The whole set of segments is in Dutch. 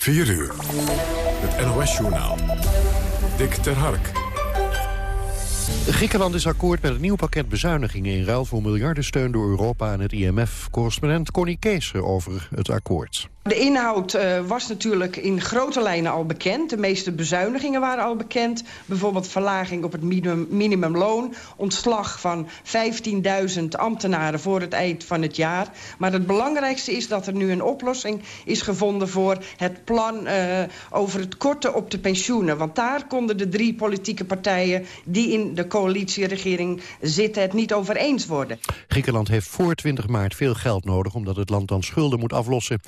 4 uur. Het NOS-journaal. Dick ter Hark. Griekenland is akkoord met een nieuw pakket bezuinigingen... in ruil voor miljardensteun door Europa en het IMF. Correspondent Connie Kees over het akkoord. De inhoud uh, was natuurlijk in grote lijnen al bekend. De meeste bezuinigingen waren al bekend. Bijvoorbeeld verlaging op het minimum, minimumloon. Ontslag van 15.000 ambtenaren voor het eind van het jaar. Maar het belangrijkste is dat er nu een oplossing is gevonden... voor het plan uh, over het korten op de pensioenen. Want daar konden de drie politieke partijen... die in de coalitieregering zitten het niet over eens worden. Griekenland heeft voor 20 maart veel geld nodig... omdat het land dan schulden moet aflossen.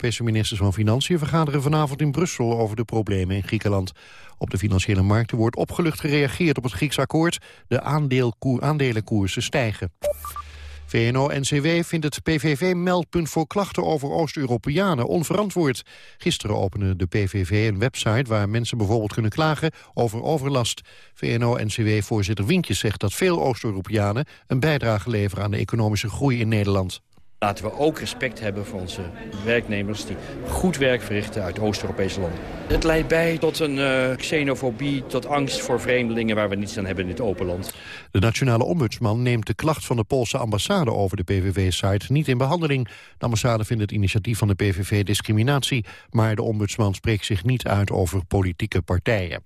Europese ministers van Financiën vergaderen vanavond in Brussel over de problemen in Griekenland. Op de financiële markten wordt opgelucht gereageerd op het Grieks akkoord. De aandelenkoersen stijgen. VNO-NCW vindt het PVV-meldpunt voor klachten over Oost-Europeanen onverantwoord. Gisteren opende de PVV een website waar mensen bijvoorbeeld kunnen klagen over overlast. VNO-NCW-voorzitter Wientjes zegt dat veel Oost-Europeanen een bijdrage leveren aan de economische groei in Nederland. Laten we ook respect hebben voor onze werknemers die goed werk verrichten uit Oost-Europese landen. Het leidt bij tot een uh, xenofobie, tot angst voor vreemdelingen waar we niets aan hebben in dit open land. De nationale ombudsman neemt de klacht van de Poolse ambassade over de PVV-site niet in behandeling. De ambassade vindt het initiatief van de PVV discriminatie, maar de ombudsman spreekt zich niet uit over politieke partijen.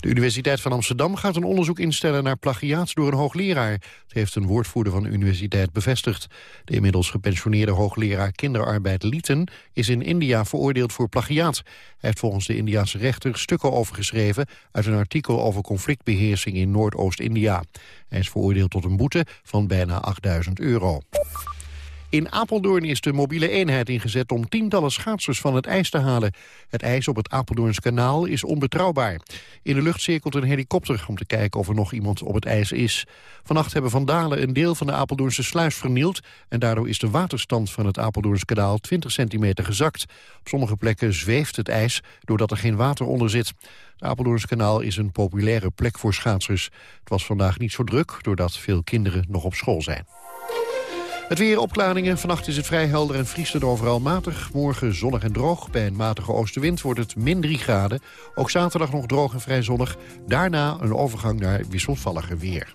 De Universiteit van Amsterdam gaat een onderzoek instellen naar plagiaat door een hoogleraar. Het heeft een woordvoerder van de universiteit bevestigd. De inmiddels gepensioneerde hoogleraar kinderarbeid Lieten is in India veroordeeld voor plagiaat. Hij heeft volgens de Indiaanse rechter stukken overgeschreven uit een artikel over conflictbeheersing in Noordoost-India. Hij is veroordeeld tot een boete van bijna 8000 euro. In Apeldoorn is de mobiele eenheid ingezet om tientallen schaatsers van het ijs te halen. Het ijs op het Apeldoorns kanaal is onbetrouwbaar. In de lucht cirkelt een helikopter om te kijken of er nog iemand op het ijs is. Vannacht hebben vandalen een deel van de Apeldoornse sluis vernield... en daardoor is de waterstand van het Apeldoorns kanaal 20 centimeter gezakt. Op sommige plekken zweeft het ijs doordat er geen water onder zit. Het Apeldoorns kanaal is een populaire plek voor schaatsers. Het was vandaag niet zo druk doordat veel kinderen nog op school zijn. Het weer opklaringen. Vannacht is het vrij helder en vriest het overal matig. Morgen zonnig en droog. Bij een matige oostenwind wordt het min 3 graden. Ook zaterdag nog droog en vrij zonnig. Daarna een overgang naar wisselvalliger weer.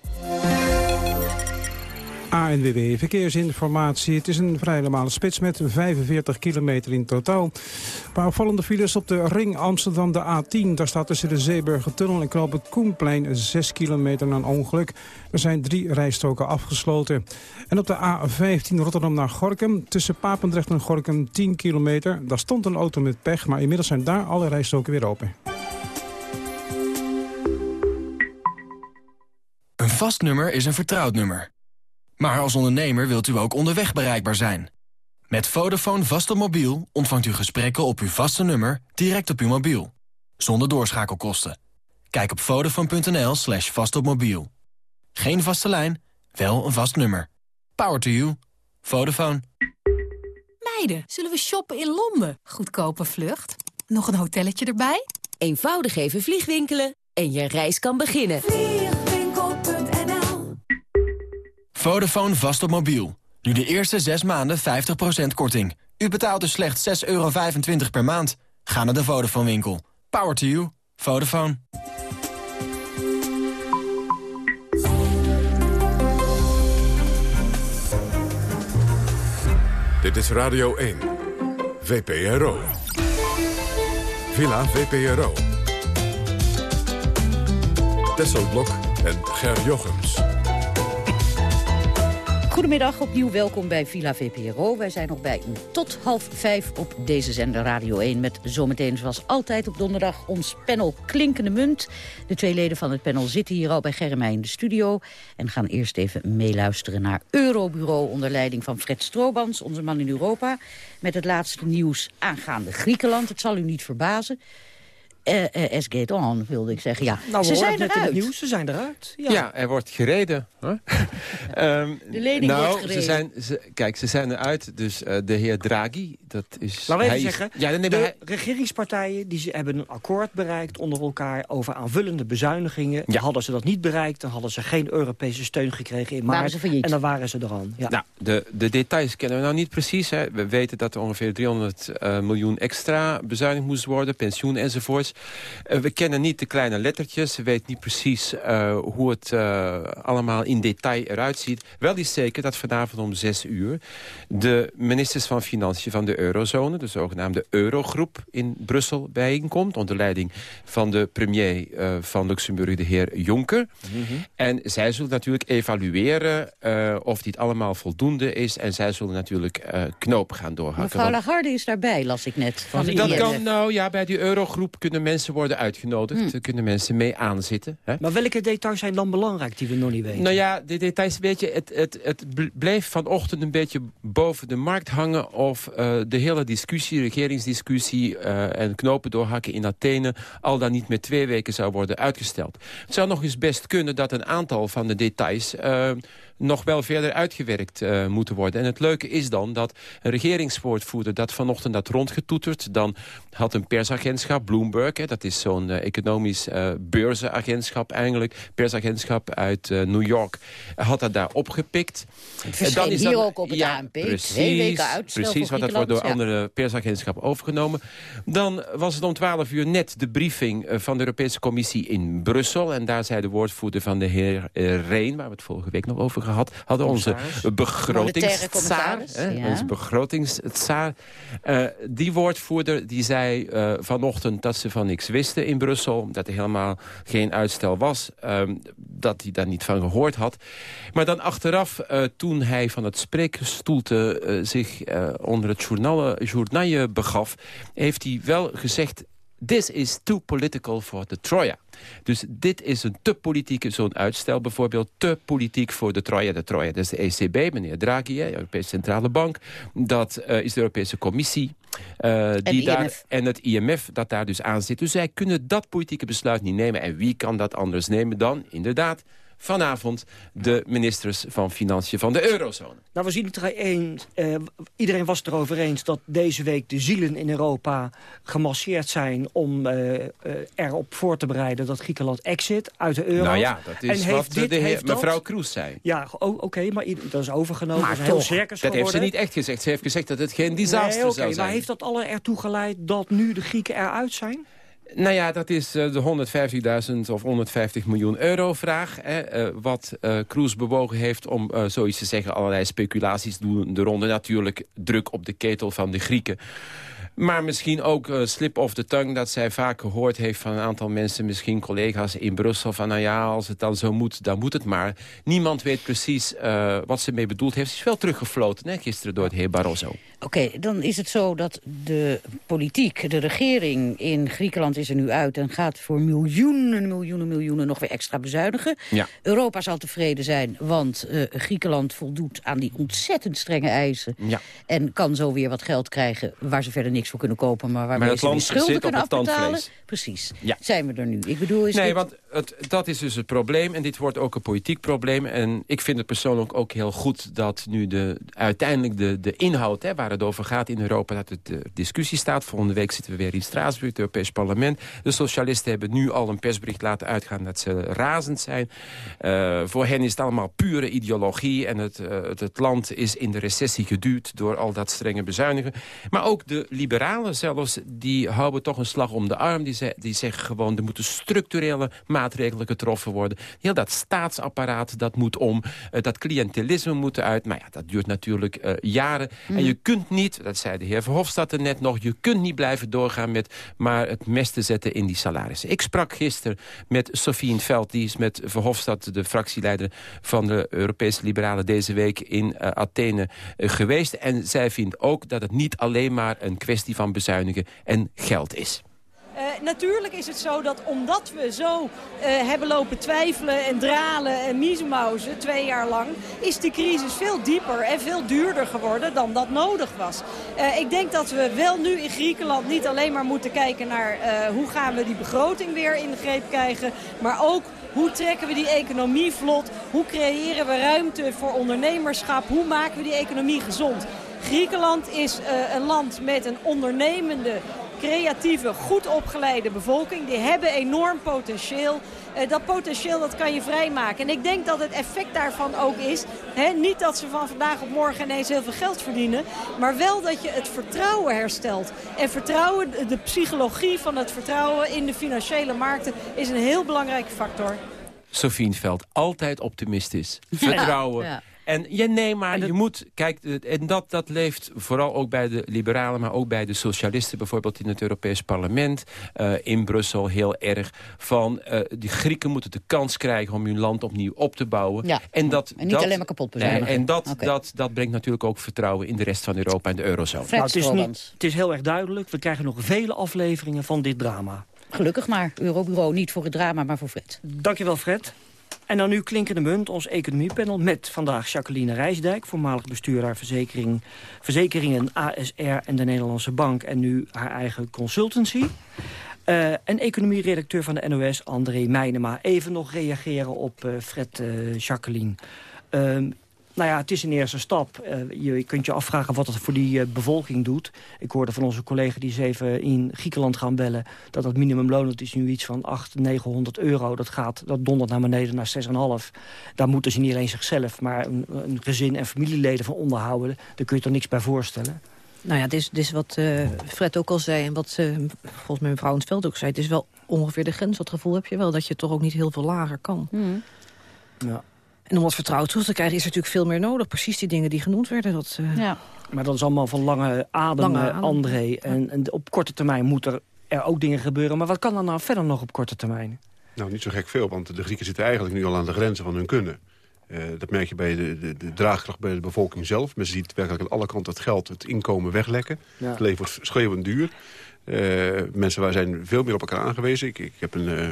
ANWB Verkeersinformatie. Het is een vrij normale spits met 45 kilometer in totaal. Een paar opvallende files op de ring Amsterdam, de A10. Daar staat tussen de Zeeburgertunnel en Knoop het Koenplein 6 kilometer na een ongeluk. Er zijn drie rijstoken afgesloten. En op de A15 Rotterdam naar Gorkum. Tussen Papendrecht en Gorkum 10 kilometer. Daar stond een auto met pech, maar inmiddels zijn daar alle rijstoken weer open. Een vast nummer is een vertrouwd nummer. Maar als ondernemer wilt u ook onderweg bereikbaar zijn. Met Vodafone vast op mobiel ontvangt u gesprekken op uw vaste nummer direct op uw mobiel. Zonder doorschakelkosten. Kijk op vodafone.nl slash vastopmobiel. Geen vaste lijn, wel een vast nummer. Power to you. Vodafone. Meiden, zullen we shoppen in Londen? Goedkope vlucht. Nog een hotelletje erbij? Eenvoudig even vliegwinkelen en je reis kan beginnen. Vodafone vast op mobiel. Nu de eerste 6 maanden 50% korting. U betaalt dus slechts 6,25 euro per maand. Ga naar de Vodafone winkel. Power to you. Vodafone. Dit is Radio 1. VPRO. Villa VPRO. Tesselblok en Ger Jochems. Goedemiddag, opnieuw welkom bij Villa VPRO. Wij zijn nog bij u tot half vijf op deze zender Radio 1... met zometeen zoals altijd op donderdag ons panel Klinkende Munt. De twee leden van het panel zitten hier al bij Germij in de studio... en gaan eerst even meeluisteren naar Eurobureau... onder leiding van Fred Stroobans, onze man in Europa... met het laatste nieuws aangaande Griekenland. Het zal u niet verbazen. Uh, as get on, wilde ik zeggen. Ja, nou, ze zijn eruit. Het nieuws, ze zijn eruit. Ja, ja er wordt gereden. um, de lening nou, wordt gereden. Ze zijn, ze, kijk, ze zijn eruit. Dus uh, de heer Draghi, dat is... Laten we even hij zeggen, is, ja, nee, de hij, regeringspartijen die ze hebben een akkoord bereikt onder elkaar... over aanvullende bezuinigingen. Ja. Hadden ze dat niet bereikt, dan hadden ze geen Europese steun gekregen in maart. En dan waren ze er al. Ja. Nou, de, de details kennen we nou niet precies. Hè. We weten dat er ongeveer 300 uh, miljoen extra bezuinigd moest worden. Pensioen enzovoorts. Uh, we kennen niet de kleine lettertjes. We weten niet precies uh, hoe het allemaal in detail eruit ziet. Wel is zeker dat vanavond om 6 uur... de ministers van Financiën van de eurozone... de zogenaamde eurogroep in Brussel bijeenkomt... onder leiding van de premier van Luxemburg, de heer Jonker. Mm -hmm. En zij zullen natuurlijk evalueren of dit allemaal voldoende is. En zij zullen natuurlijk uh, knoop gaan doorhakken. Mevrouw Lagarde is daarbij, las ik net. Van de dat IMF. kan, nou ja, bij die eurogroep kunnen mensen worden uitgenodigd. Er kunnen mensen mee aanzitten. Hè? Maar welke details zijn dan belangrijk die we nog niet weten? Nou ja, de details, weet je, het, het, het bleef vanochtend een beetje boven de markt hangen... of uh, de hele discussie, regeringsdiscussie uh, en knopen doorhakken in Athene... al dan niet met twee weken zou worden uitgesteld. Het zou nog eens best kunnen dat een aantal van de details... Uh, nog wel verder uitgewerkt uh, moeten worden. En het leuke is dan dat een regeringswoordvoerder dat vanochtend dat rondgetoeterd. Dan had een persagentschap, Bloomberg, hè, dat is zo'n uh, economisch uh, beurzenagentschap eigenlijk. Persagentschap uit New York had dat daar opgepikt. Het dan is hier dan, ook op het ja, ANP. Precies, Twee weken uitstel precies want dat wordt door ja. andere persagentschappen overgenomen. Dan was het om 12 uur net de briefing van de Europese Commissie in Brussel. En daar zei de woordvoerder van de heer Reen, waar we het vorige week nog over gehad, hadden onze begrotingstsaar, ja. onze begrotingstsaar, uh, die woordvoerder die zei uh, vanochtend dat ze van niks wisten in Brussel, dat er helemaal geen uitstel was, um, dat hij daar niet van gehoord had. Maar dan achteraf, uh, toen hij van het spreekstoelte zich onder het journaal begaf, heeft hij wel gezegd This is too political for the Troja. Dus dit is een te politieke, zo'n uitstel bijvoorbeeld, te politiek voor de Troja. De Troja, dat is de ECB, meneer Draghi, de Europese Centrale Bank. Dat uh, is de Europese Commissie. Uh, en, die daar, en het IMF dat daar dus aan zit. Dus zij kunnen dat politieke besluit niet nemen. En wie kan dat anders nemen dan, inderdaad, vanavond de ministers van Financiën van de eurozone. Nou, we zien het er eens. Uh, iedereen was het erover eens dat deze week de zielen in Europa gemasseerd zijn... om uh, uh, erop voor te bereiden dat Griekenland exit uit de euro. Nou ja, dat is en wat dit, de heer, dat, mevrouw Kroes zei. Ja, oké, okay, maar dat is overgenomen. Maar dat heel toch, dat heeft ze niet echt gezegd. Ze heeft gezegd dat het geen disaster nee, okay, zou zijn. Maar heeft dat alle ertoe geleid dat nu de Grieken eruit zijn? Nou ja, dat is uh, de 150.000 of 150 miljoen euro vraag. Hè, uh, wat uh, bewogen heeft om zoiets te zeggen... allerlei speculaties doen de ronde. Natuurlijk druk op de ketel van de Grieken. Maar misschien ook slip of the tongue dat zij vaak gehoord heeft van een aantal mensen, misschien collega's in Brussel, van nou ja, als het dan zo moet, dan moet het maar. Niemand weet precies wat ze mee bedoeld heeft. Ze is wel teruggefloten hè, gisteren door het heer Barroso. Oké, okay, dan is het zo dat de politiek, de regering in Griekenland is er nu uit... en gaat voor miljoenen, miljoenen, miljoenen nog weer extra bezuinigen. Ja. Europa zal tevreden zijn, want uh, Griekenland voldoet aan die ontzettend strenge eisen... Ja. en kan zo weer wat geld krijgen waar ze verder niks voor kunnen kopen... maar waarmee maar ze weer schulden kunnen afbetalen. Precies, ja. zijn we er nu. Ik bedoel, is nee, dit... want dat is dus het probleem. En dit wordt ook een politiek probleem. En ik vind het persoonlijk ook heel goed dat nu de, uiteindelijk de, de inhoud... Hè, waar het over gaat in Europa, dat het de discussie staat. Volgende week zitten we weer in Straatsburg, het Europees Parlement. De socialisten hebben nu al een persbericht laten uitgaan dat ze razend zijn. Uh, voor hen is het allemaal pure ideologie. En het, uh, het, het land is in de recessie geduwd door al dat strenge bezuinigen. Maar ook de liberalen zelfs, die houden toch een slag om de arm. Die, die zeggen gewoon, er moeten structurele maatregelen getroffen worden. Heel dat staatsapparaat, dat moet om. Uh, dat cliëntelisme moet eruit. Maar ja, dat duurt natuurlijk uh, jaren. Mm. En je kunt niet, dat zei de heer Verhofstadt er net nog... je kunt niet blijven doorgaan met maar het mes te zetten in die salarissen. Ik sprak gisteren met Sofie in Veld, die is met Verhofstadt... de fractieleider van de Europese Liberalen deze week in uh, Athene geweest. En zij vindt ook dat het niet alleen maar een kwestie van bezuinigen en geld is. Uh, natuurlijk is het zo dat omdat we zo hebben lopen twijfelen en dralen en miezenmauzen twee jaar lang... is de crisis veel dieper en veel duurder geworden dan dat nodig was. ik denk dat we wel nu in Griekenland niet alleen maar moeten kijken naar... hoe gaan we die begroting weer in de greep krijgen... maar ook hoe trekken we die economie vlot? Hoe creëren we ruimte voor ondernemerschap? Hoe maken we die economie gezond? Griekenland is een land met een ondernemende, creatieve, goed opgeleide bevolking. Die hebben enorm potentieel. Uh, dat potentieel dat kan je vrijmaken. En ik denk dat het effect daarvan ook is... Hè, niet dat ze van vandaag op morgen ineens heel veel geld verdienen... maar wel dat je het vertrouwen herstelt. En vertrouwen, de psychologie van het vertrouwen in de financiële markten... is een heel belangrijke factor. Sofien Veld, altijd optimistisch. Vertrouwen. Ja. En ja, nee, maar je moet... Kijk, en dat, dat leeft vooral ook bij de liberalen... maar ook bij de socialisten, bijvoorbeeld in het Europees Parlement... Uh, in Brussel heel erg van... Uh, die Grieken moeten de kans krijgen om hun land opnieuw op te bouwen. Ja. En, dat, en niet dat, alleen maar kapot bezuinigen. en dat, okay. dat, dat brengt natuurlijk ook vertrouwen in de rest van Europa en de eurozone. Nou, het, is niet, het is heel erg duidelijk. We krijgen nog vele afleveringen van dit drama. Gelukkig maar. Eurobureau niet voor het drama, maar voor Fred. Dankjewel, Fred. En dan nu klinkende munt, ons economiepanel... met vandaag Jacqueline Rijsdijk, voormalig bestuurder verzekering, verzekeringen ASR en de Nederlandse Bank... en nu haar eigen consultancy. Uh, en economieredacteur van de NOS, André Meijnema. Even nog reageren op uh, Fred uh, Jacqueline. Nou ja, het is een eerste stap. Uh, je kunt je afvragen wat het voor die uh, bevolking doet. Ik hoorde van onze collega die ze even in Griekenland gaan bellen... dat het minimumloon dat is nu iets van 800, 900 euro. Dat, gaat, dat dondert naar beneden naar 6,5. Daar moeten ze niet alleen zichzelf... maar een, een, gezin en familieleden van onderhouden. Daar kun je toch niks bij voorstellen. Nou ja, dit is, dit is wat uh, Fred ook al zei... en wat volgens mij mevrouw in het veld ook zei... het is wel ongeveer de grens. Dat gevoel heb je wel, dat je toch ook niet heel veel lager kan. Mm. Ja. En om wat vertrouwen terug te krijgen is er natuurlijk veel meer nodig. Precies die dingen die genoemd werden. Dat, uh... ja. Maar dat is allemaal van lange adem, lange adem. André. En, en, op korte termijn moeten er ook dingen gebeuren. Maar wat kan er nou verder nog op korte termijn? Nou, niet zo gek veel, want de Grieken zitten eigenlijk nu al aan de grenzen van hun kunnen. Uh, dat merk je bij de, de, de, draagkracht bij de bevolking zelf. Men ziet werkelijk aan alle kanten het geld, het inkomen weglekken. Ja. Het leven wordt schreeuwend duur. Uh, mensen waar zijn veel meer op elkaar aangewezen. Ik, ik heb een, uh,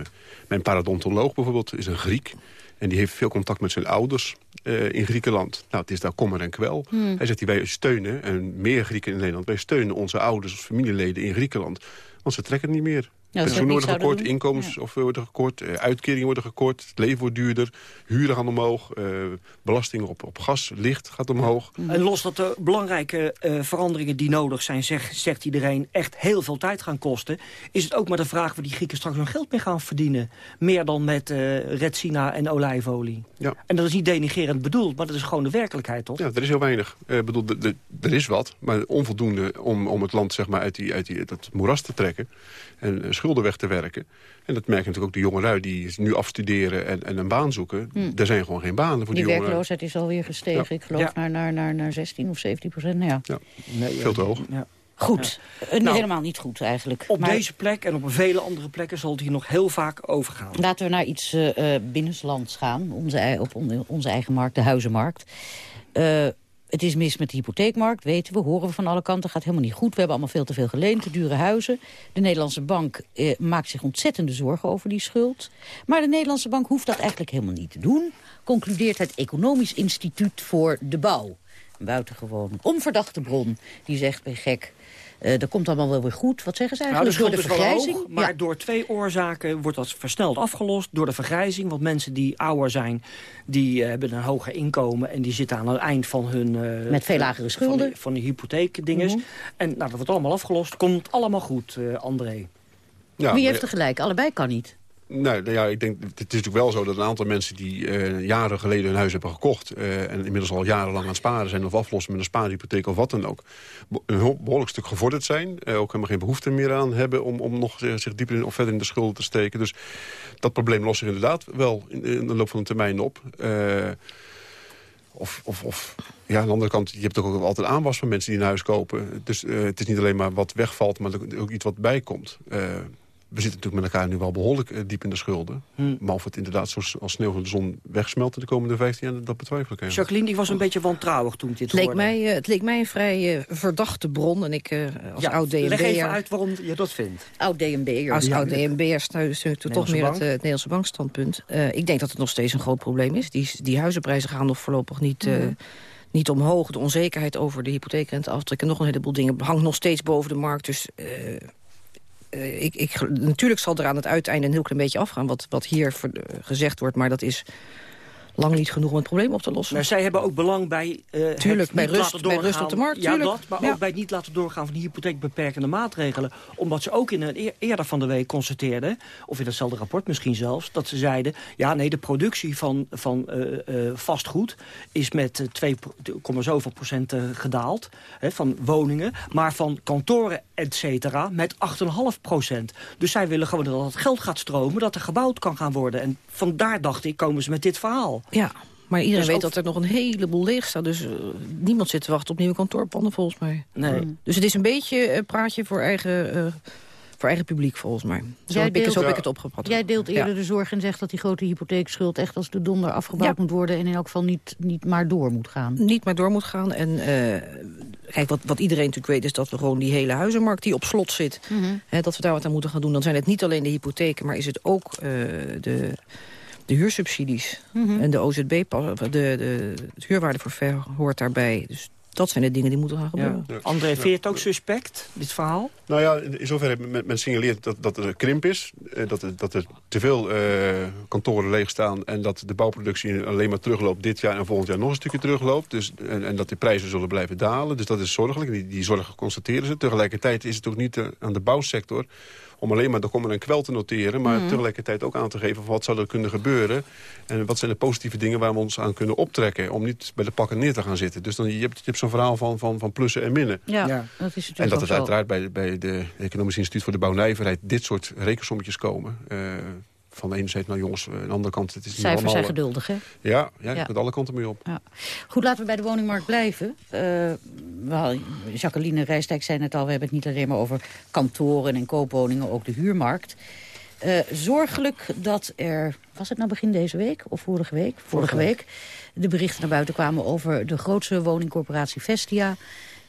mijn paradontoloog bijvoorbeeld is een Griek. En die heeft veel contact met zijn ouders uh, in Griekenland. Nou, het is daar kommer en kwel. Hmm. Hij zegt, wij steunen, en meer Grieken in Nederland... wij steunen onze ouders of familieleden in Griekenland. Want ze trekken niet meer. Pensioenen worden gekort, inkomens ja. of worden gekort, uh, uitkeringen worden gekort, het leven wordt duurder, huren gaan omhoog, uh, belastingen op, op gas, licht gaat omhoog. En los dat de belangrijke uh, veranderingen die nodig zijn, zeg, zegt iedereen, echt heel veel tijd gaan kosten, is het ook maar de vraag waar die Grieken straks hun geld mee gaan verdienen. Meer dan met retsina en olijfolie. Ja. En dat is niet denigerend bedoeld, maar dat is gewoon de werkelijkheid, toch? Ja, er is heel weinig. bedoel, er is wat, maar onvoldoende om, om het land zeg maar, uit, die, uit die, dat moeras te trekken en schulden weg te werken. En dat merken natuurlijk ook de jongelui die nu afstuderen en, en een baan zoeken. Hm. Er zijn gewoon geen banen voor die, die werkloosheid is alweer gestegen. Ja. Ik geloof ja. naar, naar, naar, naar 16 of 17 procent. Nou ja. ja. Nee, veel te hoog. Ja. Goed. Ja. Nou, helemaal niet goed eigenlijk. Op maar... deze plek en op vele andere plekken zal het hier nog heel vaak overgaan. Laten we naar iets uh, binnenlands gaan. Onze, op onze eigen markt, de huizenmarkt. Uh, het is mis met de hypotheekmarkt, weten we, horen we van alle kanten. gaat helemaal niet goed. We hebben allemaal veel te veel geleend, te dure huizen. De Nederlandse bank eh, maakt zich ontzettende zorgen over die schuld. Maar de Nederlandse bank hoeft dat eigenlijk helemaal niet te doen. Concludeert het Economisch Instituut voor de Bouw. Een buitengewoon onverdachte bron die zegt, ben gek... Uh, dat komt allemaal wel weer goed. Wat zeggen ze eigenlijk? Nou, de door de vergrijzing? Hoog, maar ja. door twee oorzaken wordt dat versneld afgelost. Door de vergrijzing, want mensen die ouder zijn... die uh, hebben een hoger inkomen en die zitten aan het eind van hun... Uh, Met veel lagere schulden. Van, van de hypotheekdinges. Mm -hmm. En nou, dat wordt allemaal afgelost. Komt allemaal goed, André. Ja, Wie heeft er gelijk? Allebei kan niet. Nou, nou ja, ik denk, het is natuurlijk wel zo dat een aantal mensen die uh, jaren geleden hun huis hebben gekocht... Uh, en inmiddels al jarenlang aan het sparen zijn of aflossen met een spaarhypotheek of wat dan ook... een behoorlijk stuk gevorderd zijn, uh, ook helemaal geen behoefte meer aan hebben... om, om nog zich dieper in, of verder in de schulden te steken. Dus dat probleem lost zich inderdaad wel in, in de loop van de termijn op. Of, of, of, ja, aan de andere kant, je hebt ook altijd aanwas van mensen die een huis kopen. Dus het is niet alleen maar wat wegvalt, maar ook iets wat bijkomt we zitten natuurlijk met elkaar nu wel behoorlijk eh, diep in de schulden. Hm. Maar of het inderdaad zoals als sneeuw van de zon wegsmelt... in de komende 15 jaar, dat betwijfel ik even. Jacqueline, ik was een beetje wantrouwig toen dit Het leek, hoorde. mij, eh, het leek mij een vrij eh, verdachte bron. En ik eh, als ja, oud leg even uit waarom je dat vindt. Oud DNB'er. Als Ja, oud DNB'er steun steun ik toch meer het, het Nederlandse bankstandpunt. Eh, ik denk dat het nog steeds een groot probleem is. Die, die huizenprijzen gaan nog voorlopig niet... eh, Mhm. niet omhoog. De onzekerheid over de hypotheekrenteaftrek en nog een heleboel dingen hangt nog steeds boven de markt. Dus ik, ik, natuurlijk zal er aan het uiteinde een heel klein beetje afgaan wat, wat hier eh, gezegd wordt. Maar dat is lang niet genoeg om het probleem op te lossen. Maar zij hebben ook belang bij eh het Tuurlijk, bij niet rust- laten bij rust op de markt, Ja, tuurlijk. dat, maar Ja. ook bij het niet laten doorgaan van die hypotheekbeperkende maatregelen. Omdat ze ook in een eer- eerder van de week constateerden, of in datzelfde rapport misschien zelfs, dat ze zeiden, ja nee, de productie van, van eh, eh, vastgoed is met eh, 2, komma zoveel procent gedaald, hè, van woningen, maar van kantoren, et cetera, met 8,5 procent. Dus zij willen gewoon dat het geld gaat stromen, dat er gebouwd kan gaan worden. En vandaar dacht ik, komen ze met dit verhaal. Ja, maar iedereen Dus weet dat er nog een heleboel leeg staat. Dus eh, niemand zit te wachten op nieuwe kantoorpanden volgens mij. Nee. Dus het is een beetje een praatje voor eigen, eh, voor eigen publiek volgens mij. Zo, Jij heb, ik, deelt- zo heb ik het opgevat. Jij deelt eerder Ja. de zorg en zegt dat die grote hypotheekschuld echt als de donder afgebouwd Ja. moet worden en in elk geval niet, niet maar door moet gaan. Niet maar door moet gaan. En eh, kijk, wat, wat iedereen natuurlijk weet is dat we gewoon die hele huizenmarkt die op slot zit. Mhm. Hè, dat we daar wat aan moeten gaan doen. Dan zijn het niet alleen de hypotheken, maar is het ook eh, de, de huursubsidies. Mhm. En de OZB, pas- de, de, het huurwaardeforfait hoort daarbij. Dus dat zijn de dingen die moeten gaan gebeuren. Ja. André, vind je het ook suspect, dit verhaal? Nou ja, in zoverre men, men signaleert dat, dat er een krimp is. eh, Dat er, dat er te veel eh, kantoren leeg staan. En dat de bouwproductie alleen maar terugloopt dit jaar en volgend jaar nog een stukje terugloopt. Dus, en, en dat de prijzen zullen blijven dalen. Dus dat is zorgelijk. Die, die zorg constateren ze. Tegelijkertijd is het ook niet eh, aan de bouwsector om alleen maar de kommer en kwel te noteren... maar Mhm. tegelijkertijd ook aan te geven van wat zou er kunnen gebeuren... en wat zijn de positieve dingen waar we ons aan kunnen optrekken... om niet bij de pakken neer te gaan zitten. Dus dan, je hebt, je hebt zo'n verhaal van, van, van plussen en minnen. Ja, Ja. dat is natuurlijk En dat het uiteraard bij, bij de Economisch Instituut voor de Bouwnijverheid... dit soort rekensommetjes komen. Eh, van de ene zijde, nou jongens, aan de andere kant... Het is niet Cijfers allemaal, zijn geduldig, hè? Ja, ja, je Ja. kunt alle kanten mee op. Ja. Goed, laten we bij de woningmarkt blijven. Eh, wel, Jacqueline Rijstijk zei het al, we hebben het niet alleen maar over kantoren en koopwoningen, ook de huurmarkt. Eh, zorgelijk dat er, was het nou begin deze week of vorige week? Vorige, week. De berichten naar buiten kwamen over de grootste woningcorporatie Vestia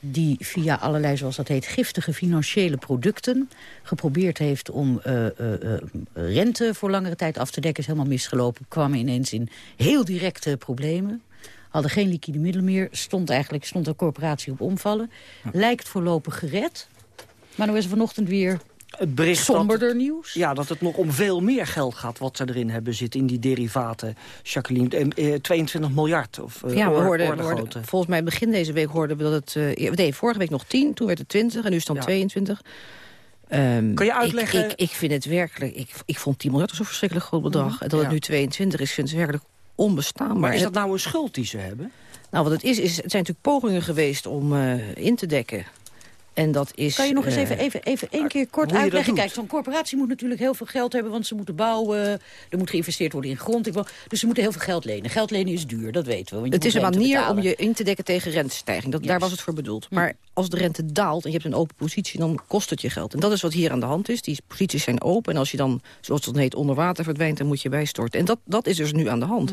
die via allerlei, zoals dat heet, giftige financiële producten... geprobeerd heeft om eh, eh, eh, rente voor langere tijd af te dekken. is helemaal misgelopen, kwamen ineens in heel directe problemen. Hadden geen liquide middelen meer, stond eigenlijk stond de corporatie op omvallen. Lijkt voorlopig gered. Maar nu is er vanochtend weer Het bericht somberder dat, nieuws. ja, dat het nog om veel meer geld gaat wat ze erin hebben zitten in die derivaten. Jacqueline, eh, eh, 22 miljard of eh, Ja, we oor- hoorden, we hoorden- volgens mij begin deze week hoorden we dat het... eh, nee, vorige week nog 10, toen werd het 20 en nu is het dan Ja. 22. Ehm, Kan je uitleggen- Ik, ik, ik vind het werkelijk... Ik, ik vond 10 miljard zo'n verschrikkelijk groot bedrag. En dat het nu 22 is, vind ik werkelijk onbestaanbaar. Maar is dat nou een schuld die ze hebben? Nou, wat het is, is, het zijn natuurlijk pogingen geweest om eh, in te dekken. En dat is... Kan je nog eens eh, even, even, even één keer kort uitleggen? Kijk, zo'n corporatie moet natuurlijk heel veel geld hebben... want ze moeten bouwen, er moet geïnvesteerd worden in grond. Dus ze moeten heel veel geld lenen. Geld lenen is duur, dat weten we. want je Het is een manier om je in te dekken tegen rentestijging. Dat, Daar was het voor bedoeld. Maar als de rente daalt en je hebt een open positie... dan kost het je geld. En dat is wat hier aan de hand is. Die posities zijn open. En als je dan, zoals het heet, onder water verdwijnt... dan moet je bijstorten. En dat, dat is dus nu aan de hand.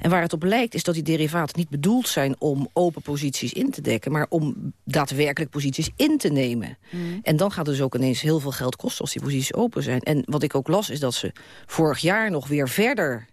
En waar het op lijkt is dat die derivaten niet bedoeld zijn... om open posities in te dekken... maar om daadwerkelijk posities in te nemen. En dan gaat het dus ook ineens heel veel geld kosten... als die posities open zijn. En wat ik ook las is dat ze vorig jaar nog weer verder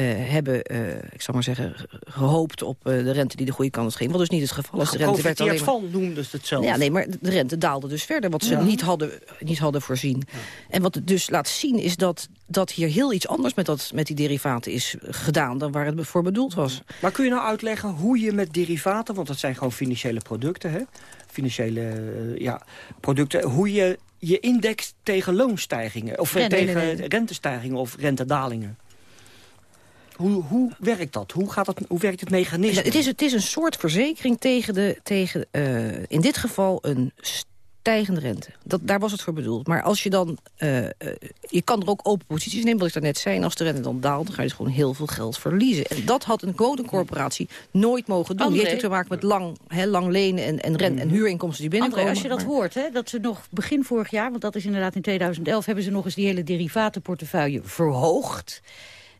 hebben, eh, ik zal maar zeggen, ge- gehoopt op eh, de rente die de goede kant ging. Wat dus niet het geval is. De rente werd alleen maar... van, noemden ze het zelf. Ja, nee, maar de rente daalde dus verder, wat ze Ja. niet, hadden, niet hadden voorzien. En wat het dus laat zien is dat, dat hier heel iets anders met, dat, met die derivaten is gedaan... dan waar het voor bedoeld was. Maar kun je nou uitleggen hoe je met derivaten... want dat zijn gewoon financiële producten, hè? Financiële eh, ja, producten. Hoe je je indext tegen loonstijgingen... of eh, nee, tegen nee, nee. rentestijgingen of rentedalingen. Hoe, hoe werkt dat? Hoe, gaat dat? hoe werkt het mechanisme? Het is, het is een soort verzekering tegen, de, tegen eh, in dit geval een stijgende rente. Dat, daar was het voor bedoeld. Maar als je dan... Uh, uh, je kan er ook open posities nemen, wat ik daarnet zei. En als de rente dan daalt, dan ga je dus gewoon heel veel geld verliezen. En dat had een corporatie nooit mogen doen. André, die heeft ook te maken met lang, he, lang lenen en, en, rent, en huurinkomsten die binnenkomen. André, als je dat maar... hoort, hè, dat ze nog begin vorig jaar... want dat is inderdaad in 2011... hebben ze nog eens die hele derivatenportefeuille verhoogd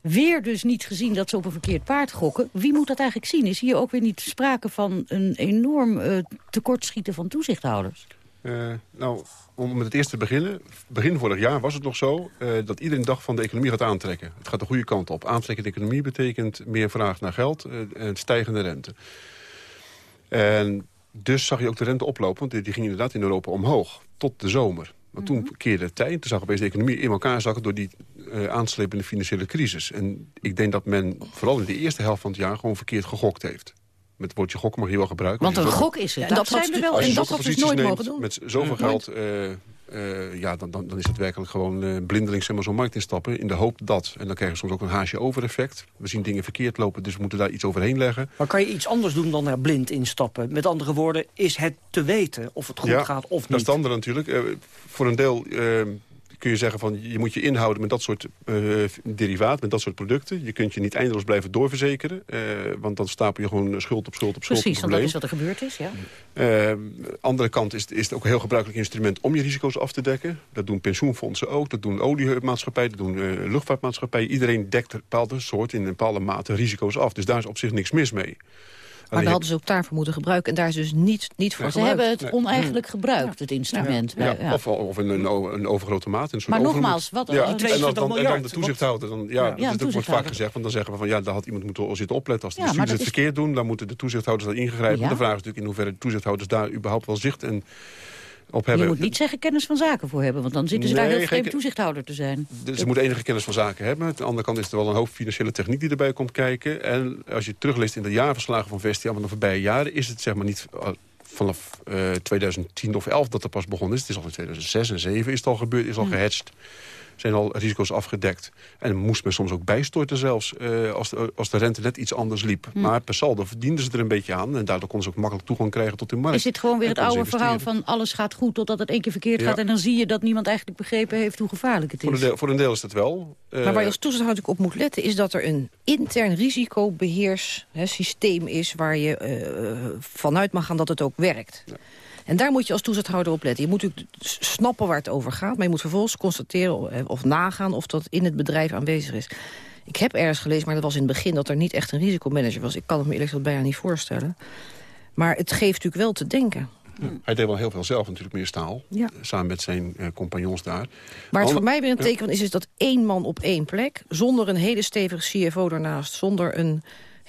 weer dus niet gezien dat ze op een verkeerd paard gokken. Wie moet dat eigenlijk zien? Is hier ook weer niet sprake van een enorm uh, tekortschieten van toezichthouders? Uh, nou, om met het eerste te beginnen. Begin vorig jaar was het nog zo uh, dat iedereen dacht van de economie gaat aantrekken. Het gaat de goede kant op. Aantrekkende economie betekent meer vraag naar geld en stijgende rente. En dus zag je ook de rente oplopen, want die ging inderdaad in Europa omhoog. Tot de zomer. Maar toen keerde het tijd. Toen zag opeens de economie in elkaar zakken... door die uh, aanslepende financiële crisis. En ik denk dat men vooral in de eerste helft van het jaar... gewoon verkeerd gegokt heeft. Met het woordje gok mag je wel gebruiken. Want een gok is het. Ja, dat zijn we wel. En dat had dus nooit mogen doen. Met zoveel geld... Uh, uh, ja, dan, dan, dan is het werkelijk gewoon uh, blindelings zeg maar, zo'n markt instappen... in de hoop dat, en dan krijg je soms ook een haasje over effect. We zien dingen verkeerd lopen, dus we moeten daar iets overheen leggen. Maar kan je iets anders doen dan er blind instappen? Met andere woorden, is het te weten of het goed ja, gaat of niet? dat is het andere natuurlijk. Uh, voor een deel kun je zeggen van je moet je inhouden met dat soort uh, derivaat, met dat soort producten. Je kunt je niet eindeloos blijven doorverzekeren. Uh, want dan stapel je gewoon schuld op schuld op schuld. Precies, want dat is wat er gebeurd is, ja. Uh, andere kant is, is het ook een heel gebruikelijk instrument om je risico's af te dekken. Dat doen pensioenfondsen ook, dat doen oliemaatschappijen, dat doen luchtvaartmaatschappijen. Iedereen dekt een bepaalde soort in een bepaalde mate risico's af. Dus daar is op zich niks mis mee. Maar we hadden ze ook daarvoor moeten gebruiken. En daar is dus niet, niet voor Ze hebben het oneigenlijk gebruikt, het instrument. Ja. Ja. Of, of een, een, een overgrote maat. Een soort maar nogmaals, wat, ja. en, dan, dan, en dan de toezichthouder. Dan, ja, ja, dat wordt vaak gezegd. Want dan zeggen we van ja, daar had iemand moeten zitten opletten. Als de bestuurders het is... verkeerd doen, dan moeten de toezichthouders daar ingrijpen. De vraag is natuurlijk in hoeverre de toezichthouders daar überhaupt wel zicht en op hebben. Je moet niet zeggen kennis van zaken voor hebben, want dan zitten ze nee, daar heel vreemd toezichthouder te zijn. Dus ze moeten enige kennis van zaken hebben. Aan de andere kant is er wel een hoop financiële techniek die erbij komt kijken. En als je terugleest in de jaarverslagen van Vestia van de voorbije jaren... is het zeg maar niet vanaf uh, 2010 of 11 dat er pas begonnen is. Het is al in 2006 en 2007 is het al gebeurd, is al gehatcht zijn al risico's afgedekt. En moest men soms ook bijstorten zelfs uh, als, de, als de rente net iets anders liep. Hm. Maar per saldo verdienden ze er een beetje aan. En daardoor konden ze ook makkelijk toegang krijgen tot de markt. Is dit gewoon weer het oude verhaal van alles gaat goed totdat het één keer verkeerd ja. gaat. En dan zie je dat niemand eigenlijk begrepen heeft hoe gevaarlijk het is. Voor een deel, voor een deel is dat wel. Uh, maar waar je als toezichthouder op moet letten is dat er een intern risicobeheerssysteem is waar je uh, vanuit mag gaan dat het ook werkt. Ja. En daar moet je als toezichthouder op letten. Je moet natuurlijk snappen waar het over gaat... maar je moet vervolgens constateren of nagaan of dat in het bedrijf aanwezig is. Ik heb ergens gelezen, maar dat was in het begin... dat er niet echt een risicomanager was. Ik kan het me eerlijk gezegd bijna niet voorstellen. Maar het geeft natuurlijk wel te denken. Ja, hij deed wel heel veel zelf natuurlijk, meer staal. Ja. Samen met zijn uh, compagnons daar. Maar het voor mij weer een teken van is, is dat één man op één plek... zonder een hele stevige CFO daarnaast, zonder een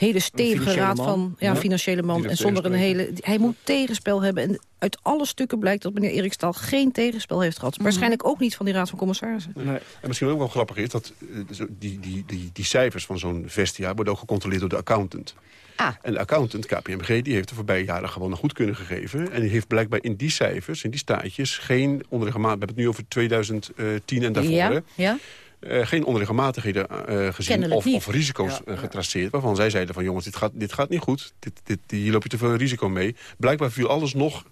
hele stevige raad man. van ja, ja, financiële man. En zonder een hele. Hij moet tegenspel hebben. En uit alle stukken blijkt dat meneer Erik Staal geen tegenspel heeft gehad. Mm. Waarschijnlijk ook niet van die raad van commissarissen. Nee. En misschien ook wel grappig is dat uh, die, die, die, die cijfers van zo'n Vestia worden ook gecontroleerd door de accountant. Ah. En de accountant, KPMG, die heeft de voorbije jaren gewoon een goedkeuring gegeven. En die heeft blijkbaar in die cijfers, in die staatjes, geen onderliggende We hebben het nu over 2010 en daarvoor. Ja, ja. Uh, geen onregelmatigheden uh, gezien of, of, risico's ja, uh, getraceerd. Waarvan zij zeiden van jongens, dit gaat, dit gaat niet goed. Dit, dit, hier loop je te veel risico mee. Blijkbaar viel alles nog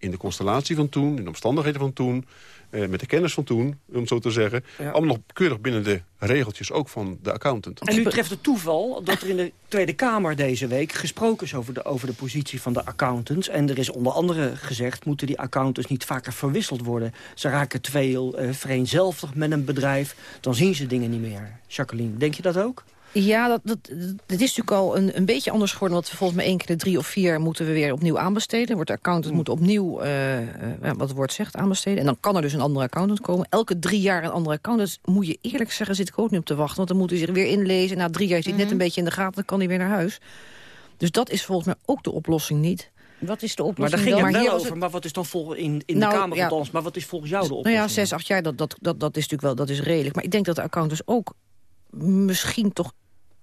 in de constellatie van toen, in de omstandigheden van toen... Uh, met de kennis van toen, om zo te zeggen. Ja. Allemaal nog keurig binnen de regeltjes, ook van de accountant. En nu treft het toeval dat er in de Tweede Kamer deze week... gesproken is over de, over de positie van de accountants. En er is onder andere gezegd... moeten die accountants niet vaker verwisseld worden. Ze raken te veel uh, vereenzelvigd met een bedrijf. Dan zien ze dingen niet meer. Jacqueline, denk je dat ook? Ja, dat, dat, dat is natuurlijk al een, een beetje anders geworden. Want volgens mij één keer de drie of vier moeten we weer opnieuw aanbesteden. Wordt de accountant moet opnieuw, uh, uh, wat het woord zegt, aanbesteden. En dan kan er dus een andere accountant komen. Elke drie jaar een andere accountant. Moet je eerlijk zeggen, zit ik ook niet op te wachten. Want dan moet hij zich weer inlezen. Na drie jaar zit hij mm -hmm. net een beetje in de gaten. Dan kan hij weer naar huis. Dus dat is volgens mij ook de oplossing niet. Wat is de oplossing? Maar daar ging het wel over. Het... Maar wat is dan vol in, in nou, de Kamer ja. Maar wat is volgens jou de oplossing? Nou ja, zes, acht jaar, dat, dat, dat, dat is natuurlijk wel dat is redelijk. Maar ik denk dat de accountants ook misschien toch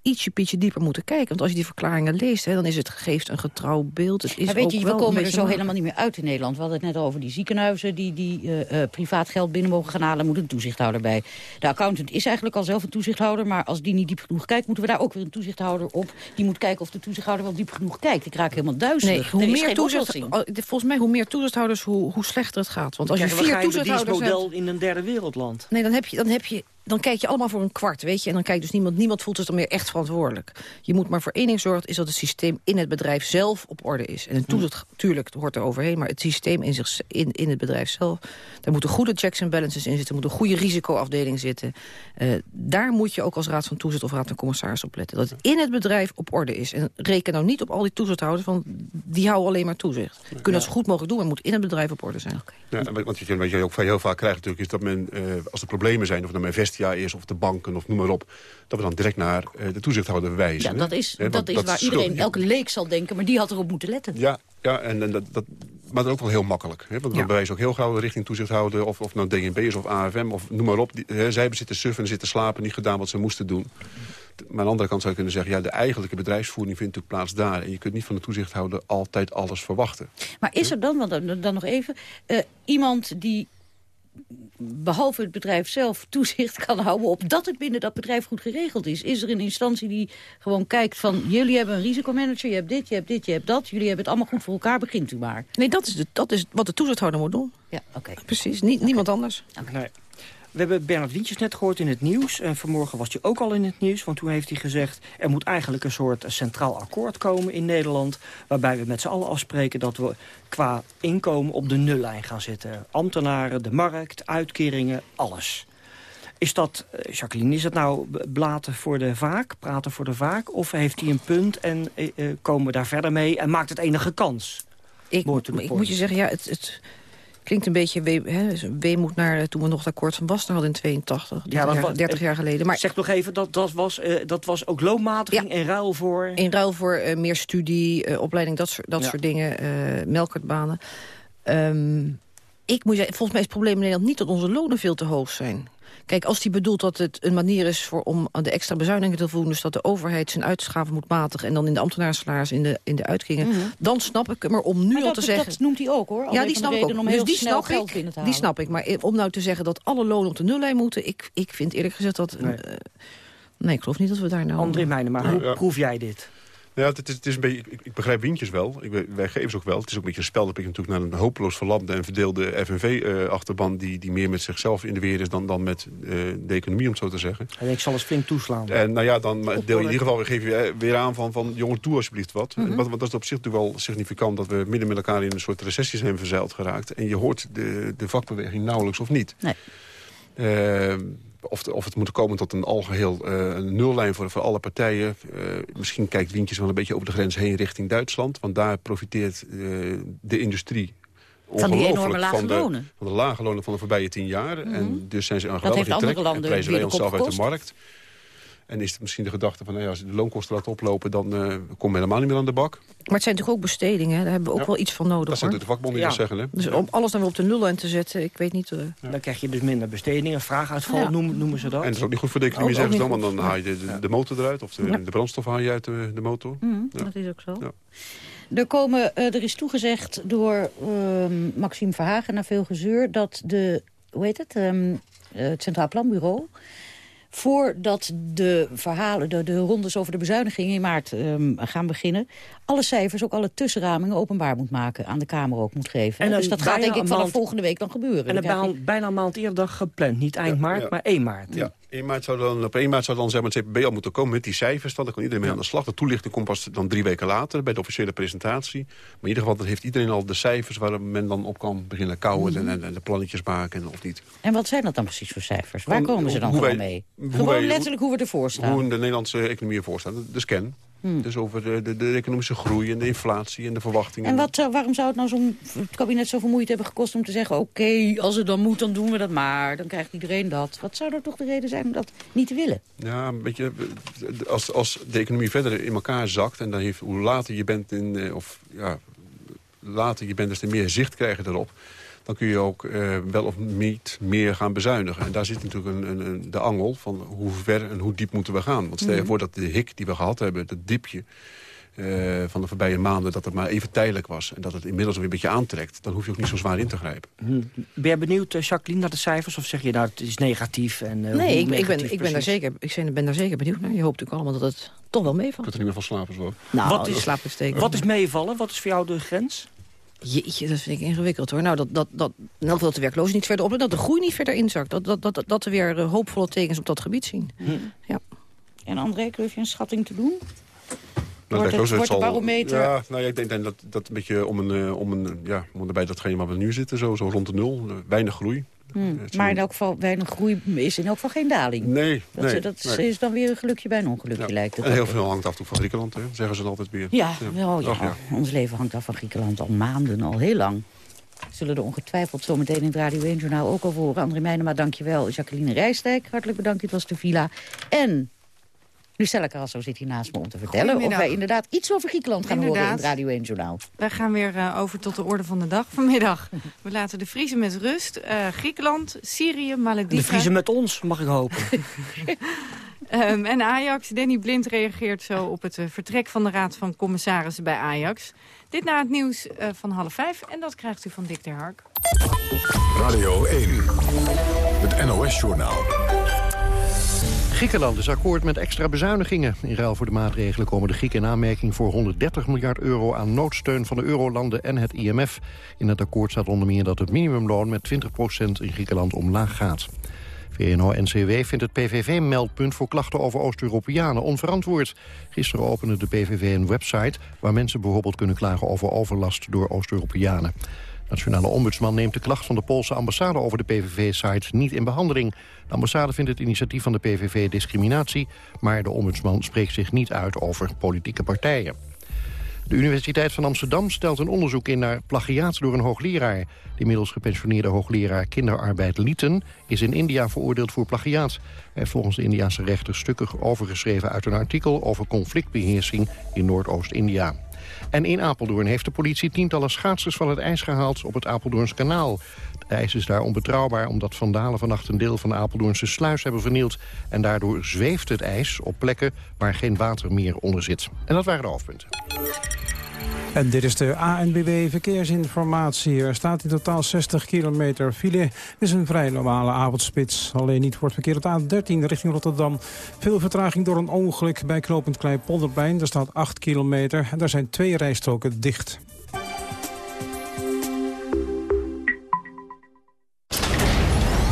ietsje pietje dieper moeten kijken. Want als je die verklaringen leest, hè, dan is het geeft een getrouw beeld. Het is maar weet je, ook we komen er zo maar- helemaal niet meer uit in Nederland. We hadden het net over die ziekenhuizen die, die eh, eh, privaat geld binnen mogen gaan halen. moet een toezichthouder bij. De accountant is eigenlijk al zelf een toezichthouder. Maar als die niet diep genoeg kijkt, moeten we daar ook weer een toezichthouder op. Die moet kijken of de toezichthouder wel diep genoeg kijkt. Ik raak helemaal duizelig. Nee, hoe Er meer toezicht, oh, volgens mij hoe meer toezichthouders, hoe, hoe slechter het gaat. Want als je vier toezichthouders hebt... dienstmodel in een derde wereldland. Nee, dan, heb je, dan, heb je, dan kijk je allemaal voor een kwart, weet je. En dan kijkt dus niemand, niemand voelt zich dan meer echt verantwoordelijk. Je moet maar voor één ding zorgen, is dat het systeem in het bedrijf zelf op orde is. En een toezicht, tuurlijk, het hoort er overheen, maar het systeem in, zich, in, in het bedrijf zelf... daar moeten goede checks en balances in zitten, er moet een goede risicoafdeling zitten. Eh, daar moet je ook als raad van toezicht of raad van commissaris op letten. Dat het in het bedrijf op orde is. En reken nou niet op al die toezichthouders, want die houden alleen maar toezicht. Kunnen dat zo goed mogelijk doen, maar het moet in het bedrijf op orde zijn. Ja, want wat je, ook heel vaak krijgt natuurlijk... is dat men, eh, als er problemen zijn, of het nou met Vestia is... of de banken, of noem maar op... dat we dan direct naar eh, de toezichthouder wijzen. Ja, dat is, Hè, dat is waar schuld- iedereen, elke leek zal denken... maar die had erop moeten letten. Ja, ja en, en dat, dat, maar dat ook wel heel makkelijk. Hè? Want Ja. wijzen ook heel gauw richting toezichthouder... of, of nou DNB is of AFM, of noem maar op. Die, hè, zij hebben zitten suffen en zitten slapen... niet gedaan wat ze moesten doen. Maar aan de andere kant zou je kunnen zeggen... ja, de eigenlijke bedrijfsvoering vindt natuurlijk plaats daar. En je kunt niet van de toezichthouder altijd alles verwachten. Maar is er dan, want dan, dan nog even, eh, iemand die behalve het bedrijf zelf toezicht kan houden op dat het binnen dat bedrijf goed geregeld is. Is er een instantie die gewoon kijkt van jullie hebben een risicomanager, je hebt dit, je hebt dit, je hebt dat. Jullie hebben het allemaal goed voor elkaar, begint u maar. Nee, dat is, de, dat is wat de toezichthouder moet doen. Ja, oké. Precies, niet, niemand anders. Nee. We hebben Bernard Wientjes net gehoord in het nieuws. En vanmorgen was hij ook al in het nieuws. Want toen heeft hij gezegd... er moet eigenlijk een soort centraal akkoord komen in Nederland... waarbij we met z'n allen afspreken dat we qua inkomen op de nullijn gaan zitten. Ambtenaren, de markt, uitkeringen, alles. Is dat, eh, Jacqueline, is dat nou blaten voor de vaak, praten voor de vaak? Of heeft hij een punt en eh, eh, komen we daar verder mee en maakt het enige kans? Ik, ik moet je zeggen, ja, het, het klinkt een beetje we, hè, weemoed naar eh, toen we nog het akkoord van Basten hadden in 82, 30, dat jaar, was- 30 jaar geleden. Maar Zeg nog even, dat, dat, was, eh, dat was ook loonmatiging in ruil voor... in ruil voor eh, meer studie, opleiding, dat soort, dat Ja. soort dingen, melkertbanen. Ehm, ik moet zeggen, volgens mij is het probleem in Nederland niet dat onze lonen veel te hoog zijn. Kijk, als die bedoelt dat het een manier is voor, om de extra bezuinigingen te voldoen... dus dat de overheid zijn uitgaven moet matigen... en dan in de ambtenaarssalaris, in de, in de uitkeringen... Mhm. dan snap ik het. Maar om nu Maar al dat, te zeggen... dat noemt hij ook hoor. Ja, die snap ik ook. Dus die snap ik. Die snap ik. Maar om nou te zeggen dat alle lonen op de nullijn moeten... ik, ik vind eerlijk gezegd dat... Nee. eh, nee, ik geloof niet dat we daar nou... André Meijnen, maar Ja, hoe ja. proef jij dit? Ja, het is, het is een beetje, ik, ik begrijp Wintjes wel. Ik, wij geven ze ook wel. Het is ook een beetje een spel dat ik natuurlijk naar een hopeloos verlamde en verdeelde FNV-achterban... die, die meer met zichzelf in de weer is dan, dan met eh, de economie, om het zo te zeggen. En ik zal eens flink toeslaan. En nou ja, dan deel je in ieder geval, geef je eh, weer aan van, van jongen, doe alsjeblieft wat. Mhm. Wat. Want dat is op zich natuurlijk wel significant dat we midden met elkaar in een soort recessie zijn verzeild geraakt. En je hoort de, de vakbeweging nauwelijks of niet. Nee. Eh, of, of het moet komen tot een algeheel eh, nullijn voor, voor alle partijen. Eh, misschien kijkt Wientjes wel een beetje over de grens heen richting Duitsland. Want daar profiteert eh, de industrie Van die enorme lage van de, lonen. van de lage lonen van de voorbije tien jaar. En dus zijn ze Dat geweldige trek. landen en prijzen wij onszelf uit de markt. En is het misschien de gedachte van, nou ja, als je de loonkosten laat oplopen... dan eh kom je helemaal niet meer aan de bak. Maar het zijn natuurlijk ook bestedingen. hè. Daar hebben we ook Ja. wel iets van nodig. Dat zijn hoor. de vakbonden die dat zeggen, hè? Dus om alles dan weer op de nullijn te zetten, ik weet niet... eh, Dan krijg je dus minder bestedingen, vraaguitval Ja. noemen, noemen ze dat. En dat is ook niet goed voor de economie, zeggen ze dan. Want dan haal je de, de, de motor eruit. Of de, Ja. de brandstof haal je uit de, de motor. Mhm, Ja. Dat is ook zo. Ja. Er, komen, eh, er is toegezegd door ehm, Maxime Verhagen na veel gezeur... dat de, hoe heet het, Ehm, eh, het Centraal Planbureau... voordat de verhalen, de, de rondes over de bezuinigingen in maart ehm, gaan beginnen... alle cijfers, ook alle tussenramingen openbaar moet maken. Aan de Kamer ook moet geven. En dus dat gaat denk ik vanaf maand- volgende week dan gebeuren. En je- bijna, bijna een maand eerder gepland. Niet eind Ja, maart, ja. maar 1 maart. Ja. 1 maart zou dan, op 1 maart zou dan zeg maar, het CPB al moeten komen met die cijfers. Dan, dan kan iedereen mee aan de slag. De toelichting komt pas dan drie weken later bij de officiële presentatie. Maar in ieder geval dan heeft iedereen al de cijfers waar men dan op kan beginnen kouwen. Mhm. en, en, de plannetjes maken of niet. En wat zijn dat dan precies voor cijfers? Waar komen ze dan gewoon wij- mee? Gewoon wij- letterlijk hoe we ervoor staan. Hoe de Nederlandse economie ervoor staat. De scan. Hmm. Dus over de, de, de economische groei en de inflatie en de verwachtingen. En wat, waarom zou het nou zo'n het kabinet zoveel moeite hebben gekost om te zeggen... oké, als het dan moet, dan doen we dat maar. Dan krijgt iedereen dat. Wat zou er toch de reden zijn om dat niet te willen? Ja, een beetje, eh, als, als de economie verder in elkaar zakt... en dan heeft, hoe later je bent, in, eh, of ja, later je bent, dus te meer zicht krijgen erop... dan kun je ook wel of niet meer gaan bezuinigen. En daar zit natuurlijk een, een, de angel van hoe ver en hoe diep moeten we gaan. Want stel je mhm. voor dat de hik die we gehad hebben, dat diepje... Uh, van de voorbije maanden dat het maar even tijdelijk was... en dat het inmiddels weer een beetje aantrekt... dan hoef je ook niet zo zwaar in te grijpen. Hm. Ben je benieuwd, eh, Jacqueline, naar de cijfers? Of zeg je nou, het is negatief? En, uh, nee, ik, ik, ben, ik, ben daar zeker, ik ben daar zeker benieuwd naar. Je hoopt natuurlijk allemaal dat het toch wel meevalt. Dat er niet meer van slapen zo. Nou, wat is, slapen wat is meevallen? Wat is voor jou de grens? Jeetje, dat vind ik ingewikkeld hoor. Nou, dat, dat, dat, nou, dat de werkloosheid niet verder op, dat de groei niet verder inzakt. Dat, dat, dat, dat we weer hoopvolle tekens op dat gebied zien. Hm. Ja. En André, durf je een schatting te doen? Nou, wordt het, wordt de barometer... Ja, nou, ja, ik denk, denk dat, dat een beetje om een, eh, om een ja, om bij datgene waar we nu zitten, zo, zo rond de nul. Eh, weinig groei. Hmm, maar in elk geval, weinig groei is in elk geval geen daling. Nee, dat, nee, dat is dan weer een gelukje bij een ongelukje, lijkt het. En heel veel hangt af van Griekenland, hè, zeggen ze altijd weer. Ja, ja. ja. ons leven hangt af van Griekenland al maanden, al heel lang. Zullen er ongetwijfeld zometeen in het Radio 1-journaal ook al horen. André Meijnema, dankjewel. Jacqueline Rijstijk, hartelijk bedankt. Dit was de Villa. En Lucella Carrasso zit hier naast me om te vertellen... of wij inderdaad iets over Griekenland gaan horen in het Radio 1 Journaal. Wij gaan weer uh, over tot de orde van de dag vanmiddag. We laten de Vriezen met rust. Uh, Griekenland, Syrië, Malediven... De Vriezen met ons, mag ik hopen. um, en Ajax, Danny Blind reageert zo op het uh, vertrek van de Raad van Commissarissen bij Ajax. Dit na het nieuws van half vijf en dat krijgt u van Dick ter Hark. Radio 1, het NOS-journaal. Griekenland is akkoord met extra bezuinigingen. In ruil voor de maatregelen komen de Grieken in aanmerking voor 130 miljard euro aan noodsteun van de eurolanden en het IMF. In het akkoord staat onder meer dat het minimumloon met 20% in Griekenland omlaag gaat. VNO-NCW vindt het PVV-meldpunt voor klachten over Oost-Europeanen onverantwoord. Gisteren opende de PVV een website waar mensen bijvoorbeeld kunnen klagen over overlast door Oost-Europeanen. Nationale Ombudsman neemt de klacht van de Poolse ambassade over de PVV-site niet in behandeling. De ambassade vindt het initiatief van de PVV discriminatie... maar de ombudsman spreekt zich niet uit over politieke partijen. De Universiteit van Amsterdam stelt een onderzoek in naar plagiaat door een hoogleraar. De inmiddels gepensioneerde hoogleraar kinderarbeid Lieten is in India veroordeeld voor plagiaat. Hij heeft volgens de Indiase rechter stukken overgeschreven uit een artikel over conflictbeheersing in Noordoost-India. En in Apeldoorn heeft de politie tientallen schaatsers van het ijs gehaald op het Apeldoorns kanaal. Het ijs is daar onbetrouwbaar omdat vandalen vannacht een deel van de Apeldoornse sluis hebben vernield. En daardoor zweeft het ijs op plekken waar geen water meer onder zit. En dat waren de hoofdpunten. En dit is de ANBB Verkeersinformatie. Er staat in totaal 60 kilometer file. Het is een vrij normale avondspits. Alleen niet voor het verkeer op de A13 richting Rotterdam. Veel vertraging door een ongeluk bij knooppunt Klein-Polderplein. Daar staat 8 kilometer en daar zijn twee rijstroken dicht.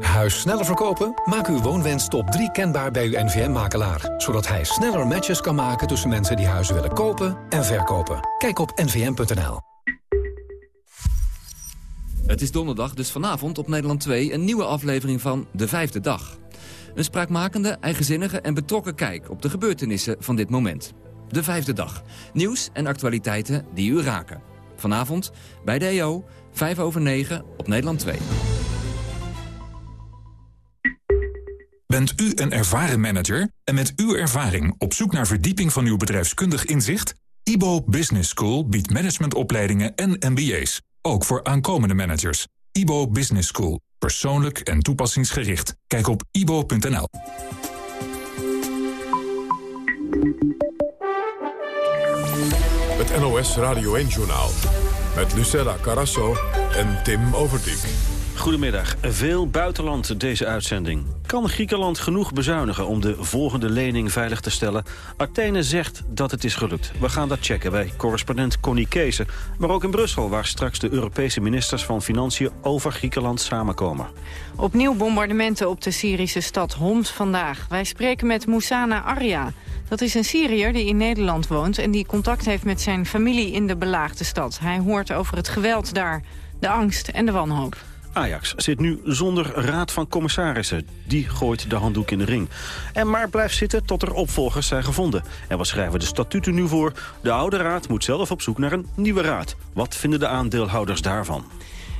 Huis sneller verkopen? Maak uw woonwens top 3 kenbaar bij uw NVM-makelaar. Zodat hij sneller matches kan maken tussen mensen die huizen willen kopen en verkopen. Kijk op nvm.nl. Het is donderdag, dus vanavond op Nederland 2 een nieuwe aflevering van De Vijfde Dag. Een spraakmakende, eigenzinnige en betrokken kijk op de gebeurtenissen van dit moment. De Vijfde Dag. Nieuws en actualiteiten die u raken. Vanavond bij de EO, 5 over 9 op Nederland 2. Bent u een ervaren manager en met uw ervaring op zoek naar verdieping van uw bedrijfskundig inzicht? IBO Business School biedt managementopleidingen en MBA's, ook voor aankomende managers. IBO Business School, persoonlijk en toepassingsgericht. Kijk op ibo.nl. Het NOS Radio 1-journaal met Lucella Carasso en Tim Overdijk. Goedemiddag. Veel buitenland deze uitzending. Kan Griekenland genoeg bezuinigen om de volgende lening veilig te stellen? Athene zegt dat het is gelukt. We gaan dat checken bij correspondent Connie Kees. Maar ook in Brussel, waar straks de Europese ministers van Financiën over Griekenland samenkomen. Opnieuw bombardementen op de Syrische stad Homs vandaag. Wij spreken met Moussana Arya. Dat is een Syriër die in Nederland woont en die contact heeft met zijn familie in de belaagde stad. Hij hoort over het geweld daar. De angst en de wanhoop. Ajax zit nu zonder raad van commissarissen. Die gooit de handdoek in de ring. En maar blijft zitten tot er opvolgers zijn gevonden. En wat schrijven de statuten nu voor? De oude raad moet zelf op zoek naar een nieuwe raad. Wat vinden de aandeelhouders daarvan?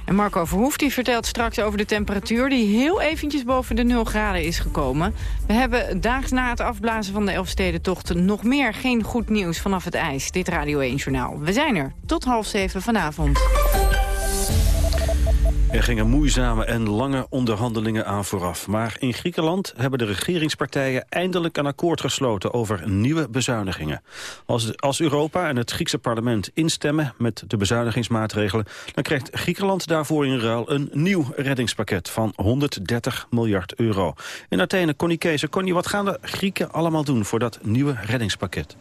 En Marco Verhoef die vertelt straks over de temperatuur... die heel eventjes boven de 0 graden is gekomen. We hebben daags na het afblazen van de Elfstedentocht... nog meer geen goed nieuws vanaf het ijs. Dit Radio 1-journaal. We zijn er tot half zeven vanavond. Er gingen moeizame en lange onderhandelingen aan vooraf. Maar in Griekenland hebben de regeringspartijen eindelijk een akkoord gesloten over nieuwe bezuinigingen. Als, als Europa en het Griekse parlement instemmen met de bezuinigingsmaatregelen... dan krijgt Griekenland daarvoor in ruil een nieuw reddingspakket van 130 miljard euro. In Athene, Connie Kees, wat gaan de Grieken allemaal doen voor dat nieuwe reddingspakket?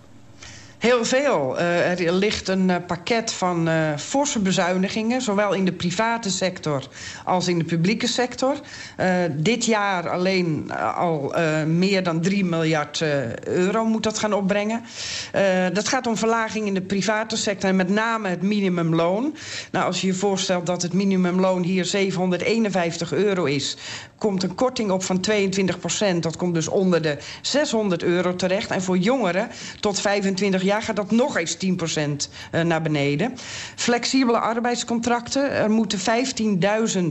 Heel veel. Uh, er ligt een uh, pakket van uh, forse bezuinigingen... zowel in de private sector als in de publieke sector. dit jaar alleen al meer dan 3 miljard euro moet dat gaan opbrengen. dat gaat om verlaging in de private sector... en met name het minimumloon. Nou, als je je voorstelt dat het minimumloon hier 751 euro is... komt een korting op van 22 procent. Dat komt dus onder de 600 euro terecht. En voor jongeren tot 25 jaar gaat dat nog eens 10 procent uh, naar beneden. Flexibele arbeidscontracten. Er moeten 15.000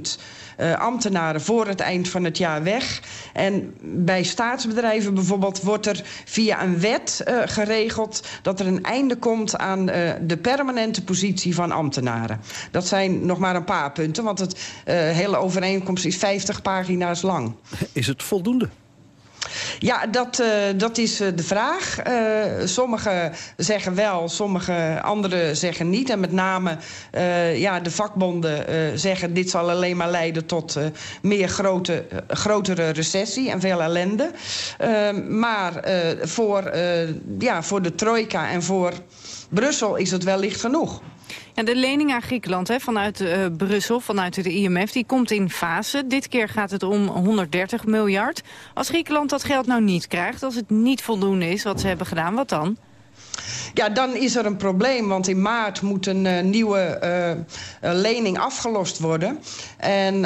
uh, ambtenaren voor het eind van het jaar weg. En bij staatsbedrijven bijvoorbeeld wordt er via een wet uh, geregeld... dat er een einde komt aan de permanente positie van ambtenaren. Dat zijn nog maar een paar punten, want het hele overeenkomst is 50 pagina's lang. Is het voldoende? Ja, dat, uh, dat is uh, de vraag. Uh, sommigen zeggen wel, sommige anderen zeggen niet. En met name ja, de vakbonden zeggen... dit zal alleen maar leiden tot meer grote, grotere recessie en veel ellende. maar voor, ja, voor de trojka en voor Brussel is het wellicht genoeg. De lening aan Griekenland hè, vanuit uh, Brussel, vanuit de IMF, die komt in fase. Dit keer gaat het om 130 miljard. Als Griekenland dat geld nou niet krijgt, als het niet voldoende is wat ze hebben gedaan, wat dan? Ja, dan is er een probleem, want in maart moet een uh, nieuwe uh, lening afgelost worden. En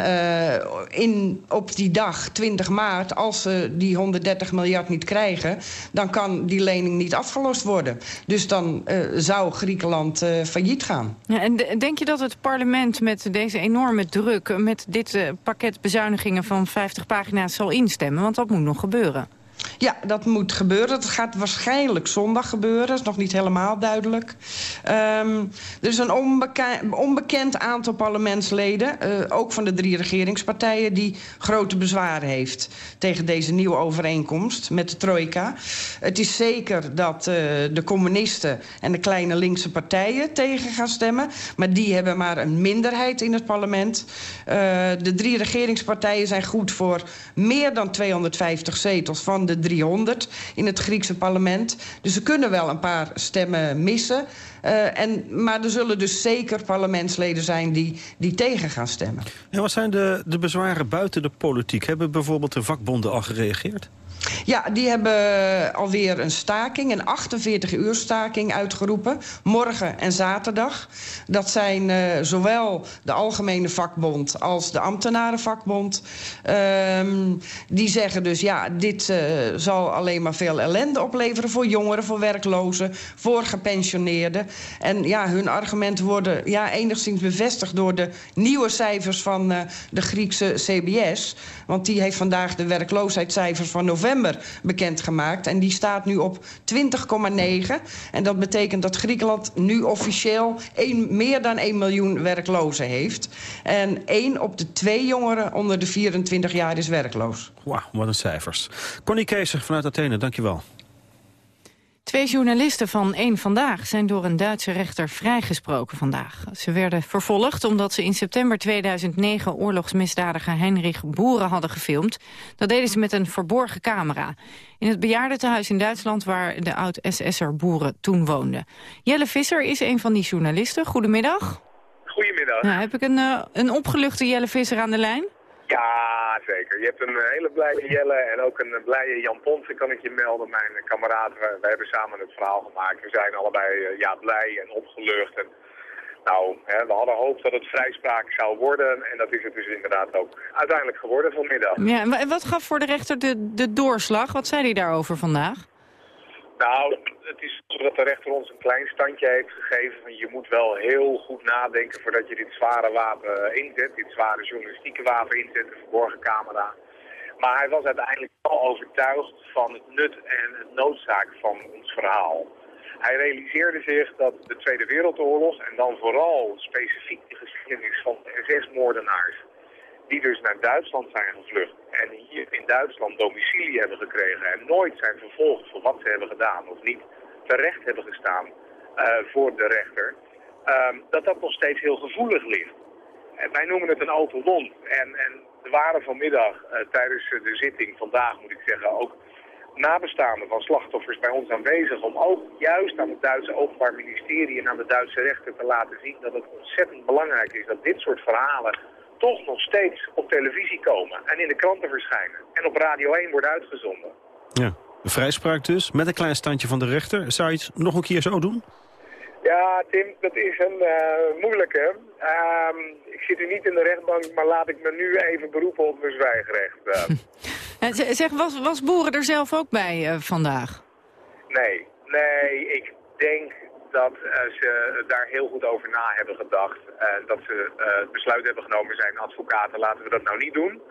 in, op die dag, 20 maart, als ze die 130 miljard niet krijgen... dan kan die lening niet afgelost worden. Dus dan zou Griekenland failliet gaan. Ja, en denk je dat het parlement met deze enorme druk... met dit pakket bezuinigingen van 50 pagina's zal instemmen? Want dat moet nog gebeuren. Ja, dat moet gebeuren. Dat gaat waarschijnlijk zondag gebeuren. Dat is nog niet helemaal duidelijk. Um, er is een onbeke onbekend aantal parlementsleden... Uh, ook van de drie regeringspartijen... die grote bezwaren heeft tegen deze nieuwe overeenkomst met de trojka. Het is zeker dat uh, de communisten en de kleine linkse partijen tegen gaan stemmen. Maar die hebben maar een minderheid in het parlement. Uh, de drie regeringspartijen zijn goed voor meer dan 250 zetels... van de 300 in het Griekse parlement. Dus ze kunnen wel een paar stemmen missen. Uh, en, maar er zullen dus zeker parlementsleden zijn die, die tegen gaan stemmen. En wat zijn de, de bezwaren buiten de politiek? Hebben bijvoorbeeld de vakbonden al gereageerd? Ja, die hebben alweer een staking, een 48-uur staking uitgeroepen. Morgen en zaterdag. Dat zijn uh, zowel de Algemene Vakbond als de Ambtenarenvakbond. Um, die zeggen dus, ja, dit uh, zal alleen maar veel ellende opleveren... voor jongeren, voor werklozen, voor gepensioneerden. En ja, hun argumenten worden ja, enigszins bevestigd... door de nieuwe cijfers van uh, de Griekse CBS. Want die heeft vandaag de werkloosheidscijfers van november bekendgemaakt. En die staat nu op 20,9. En dat betekent dat Griekenland nu officieel een, meer dan 1 miljoen werklozen heeft. En één op de twee jongeren onder de 24 jaar is werkloos. Wauw, wat een cijfers. Connie Keeser vanuit Athene, dankjewel. Twee journalisten van Eén Vandaag zijn door een Duitse rechter vrijgesproken vandaag. Ze werden vervolgd omdat ze in september 2009 oorlogsmisdadiger Heinrich Boeren hadden gefilmd. Dat deden ze met een verborgen camera. In het bejaardentehuis in Duitsland waar de oud-SS'er Boeren toen woonden. Jelle Visser is een van die journalisten. Goedemiddag. Goedemiddag. Nou, heb ik een, uh, een opgeluchte Jelle Visser aan de lijn? Ja, zeker. Je hebt een hele blije Jelle en ook een blije Jan Ponsen, kan ik je melden. Mijn kameraad, we, we hebben samen het verhaal gemaakt. We zijn allebei ja, blij en opgelucht. En, Nou, hè, we hadden hoop dat het vrijspraak zou worden en dat is het dus inderdaad ook uiteindelijk geworden vanmiddag. Ja, en wat gaf voor de rechter de, de doorslag? Wat zei hij daarover vandaag? Nou, het is dat de rechter ons een klein standje heeft gegeven. Van je moet wel heel goed nadenken voordat je dit zware wapen inzet. Dit zware journalistieke wapen inzet, de verborgen camera. Maar hij was uiteindelijk wel overtuigd van het nut en het noodzaak van ons verhaal. Hij realiseerde zich dat de Tweede Wereldoorlog en dan vooral specifiek de geschiedenis van de SS-moordenaars die dus naar Duitsland zijn gevlucht en hier in Duitsland domicilie hebben gekregen en nooit zijn vervolgd voor wat ze hebben gedaan of niet terecht hebben gestaan uh, voor de rechter, uh, dat dat nog steeds heel gevoelig ligt. En wij noemen het een open wond. En, en er waren vanmiddag uh, tijdens de zitting, vandaag moet ik zeggen, ook nabestaanden van slachtoffers bij ons aanwezig om ook juist aan het Duitse Openbaar Ministerie en aan de Duitse rechter te laten zien dat het ontzettend belangrijk is dat dit soort verhalen toch nog steeds op televisie komen en in de kranten verschijnen. En op Radio 1 worden uitgezonden. Ja, de vrijspraak dus, met een klein standje van de rechter. Zou je het nog een keer zo doen? Ja, Tim, dat is een uh, moeilijke. Uh, ik zit nu niet in de rechtbank, maar laat ik me nu even beroepen op mijn zwijgrecht. Uh. zeg, was, was Boeren er zelf ook bij uh, vandaag? Nee, nee, ik denk dat uh, ze daar heel goed over na hebben gedacht. Dat ze uh, het besluit hebben genomen zijn advocaten, laten we dat nou niet doen.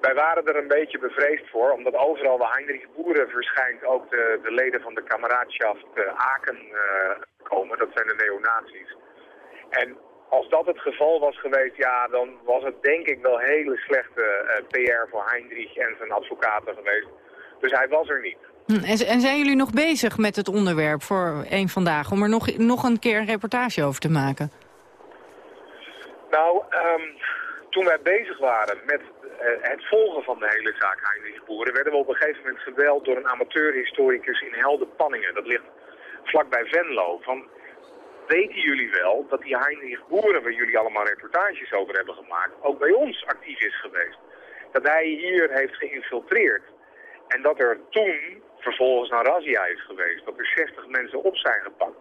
Wij waren er een beetje bevreesd voor, omdat overal waar Heinrich Boeren verschijnt ook de, de leden van de kameradschaft uh, Aken komen. Dat zijn de neonazies. En als dat het geval was geweest, ja, dan was het denk ik wel hele slechte PR voor Heinrich en zijn advocaten geweest. Dus hij was er niet. Hm, en, zijn jullie nog bezig met het onderwerp voor één vandaag... om er nog, nog een keer een reportage over te maken? Nou, um, toen wij bezig waren met uh, het volgen van de hele zaak Heinrich Boeren... werden we op een gegeven moment gebeld door een amateurhistoricus in Helden-Panningen. Dat ligt vlakbij Venlo. Van, weten jullie wel dat die Heinrich Boeren... waar jullie allemaal reportages over hebben gemaakt... ook bij ons actief is geweest? Dat hij hier heeft geïnfiltreerd. En dat er toen vervolgens naar razzia is geweest. Dat er 60 mensen op zijn gepakt.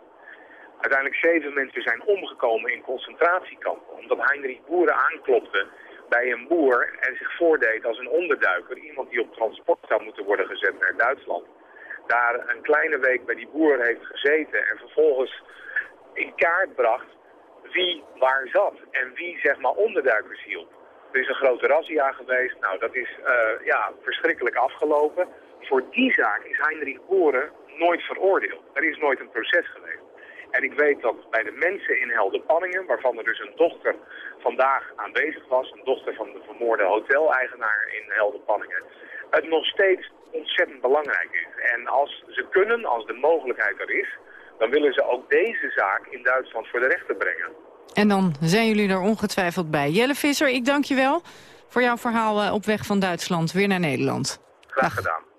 Uiteindelijk zeven mensen zijn omgekomen in concentratiekampen. Omdat Heinrich Boeren aanklopte bij een boer en zich voordeed als een onderduiker. Iemand die op transport zou moeten worden gezet naar Duitsland. Daar een kleine week bij die boer heeft gezeten en vervolgens in kaart bracht wie waar zat. En wie zeg maar onderduikers hielp. Er is een grote razzia geweest. Nou, dat is uh, ja, verschrikkelijk afgelopen. Voor die zaak is Heinrich Boeren nooit veroordeeld. Er is nooit een proces geweest. En ik weet dat bij de mensen in Helderpanningen, waarvan er dus een dochter vandaag aanwezig was, een dochter van de vermoorde hoteleigenaar in Helderpanningen, het nog steeds ontzettend belangrijk is. En als ze kunnen, als de mogelijkheid er is, dan willen ze ook deze zaak in Duitsland voor de rechter brengen. En dan zijn jullie er ongetwijfeld bij. Jelle Visser, ik dank je wel voor jouw verhaal eh, op weg van Duitsland weer naar Nederland. Graag gedaan.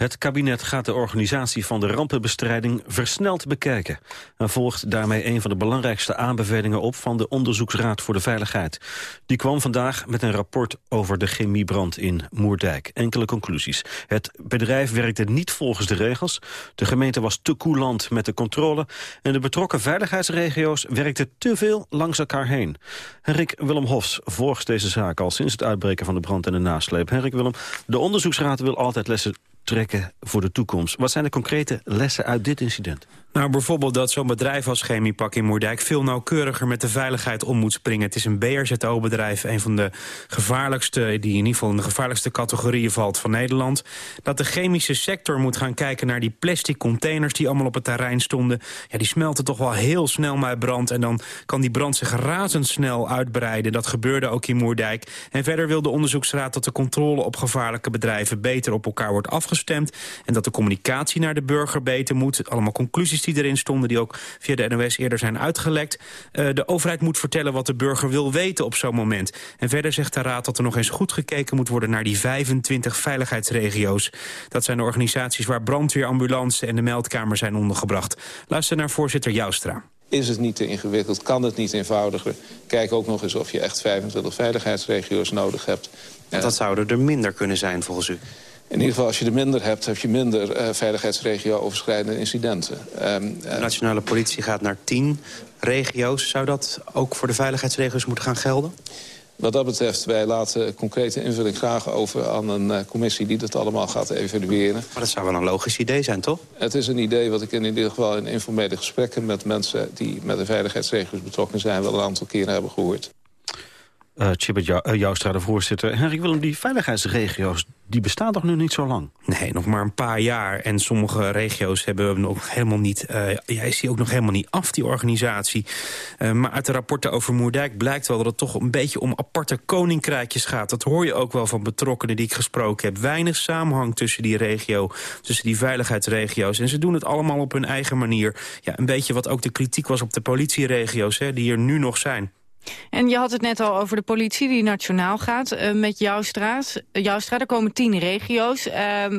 Het kabinet gaat de organisatie van de rampenbestrijding versneld bekijken. En volgt daarmee een van de belangrijkste aanbevelingen op van de Onderzoeksraad voor de Veiligheid. Die kwam vandaag met een rapport over de chemiebrand in Moerdijk. Enkele conclusies. Het bedrijf werkte niet volgens de regels. De gemeente was te koelant met de controle. En de betrokken veiligheidsregio's werkten te veel langs elkaar heen. Henrik Willem Hofs volgt deze zaak al sinds het uitbreken van de brand en de nasleep. Henrik Willem, de Onderzoeksraad wil altijd lessen trekken voor de toekomst. Wat zijn de concrete lessen uit dit incident? Nou, bijvoorbeeld dat zo'n bedrijf als Chemiepak in Moerdijk... veel nauwkeuriger met de veiligheid om moet springen. Het is een BRZO-bedrijf, een van de gevaarlijkste... die in ieder geval in de gevaarlijkste categorieën valt van Nederland. Dat de chemische sector moet gaan kijken naar die plastic containers... die allemaal op het terrein stonden. Ja, die smelten toch wel heel snel met brand... en dan kan die brand zich razendsnel uitbreiden. Dat gebeurde ook in Moerdijk. En verder wil de onderzoeksraad dat de controle op gevaarlijke bedrijven... beter op elkaar wordt afgestemd... en dat de communicatie naar de burger beter moet. Allemaal conclusies die erin stonden... die ook via de NOS eerder zijn uitgelekt. Uh, de overheid moet vertellen wat de burger wil weten op zo'n moment. En verder zegt de Raad dat er nog eens goed gekeken moet worden... naar die 25 veiligheidsregio's. Dat zijn de organisaties waar brandweer, ambulance en de meldkamer zijn ondergebracht. Luister naar voorzitter Joustra. Is het niet te ingewikkeld? Kan het niet eenvoudiger? Kijk ook nog eens of je echt 25 veiligheidsregio's nodig hebt. En dat zouden er minder kunnen zijn volgens u? In ieder geval, als je er minder hebt, heb je minder uh, veiligheidsregio-overschrijdende incidenten. Um, de nationale politie gaat naar tien regio's. Zou dat ook voor de veiligheidsregio's moeten gaan gelden? Wat dat betreft, wij laten concrete invulling graag over aan een uh, commissie die dat allemaal gaat evalueren. Maar dat zou wel een logisch idee zijn, toch? Het is een idee wat ik in ieder geval in informele gesprekken met mensen die met de veiligheidsregio's betrokken zijn wel een aantal keren hebben gehoord. Uh, eh, Jou uh, Joustra, de voorzitter. Henrik Willem, die veiligheidsregio's, die bestaan toch nu niet zo lang? Nee, nog maar een paar jaar. En sommige regio's hebben nog helemaal niet... Uh, ja, is die ook nog helemaal niet af, die organisatie. Maar uit de rapporten over Moerdijk blijkt wel dat het toch een beetje om aparte koninkrijkjes gaat. Dat hoor je ook wel van betrokkenen die ik gesproken heb. Weinig samenhang tussen die regio, tussen die veiligheidsregio's. En ze doen het allemaal op hun eigen manier. Ja, een beetje wat ook de kritiek was op de politieregio's, hè, die er nu nog zijn. En je had het net al over de politie die nationaal gaat uh, met Joustra. Joustra, er komen tien regio's. Uh,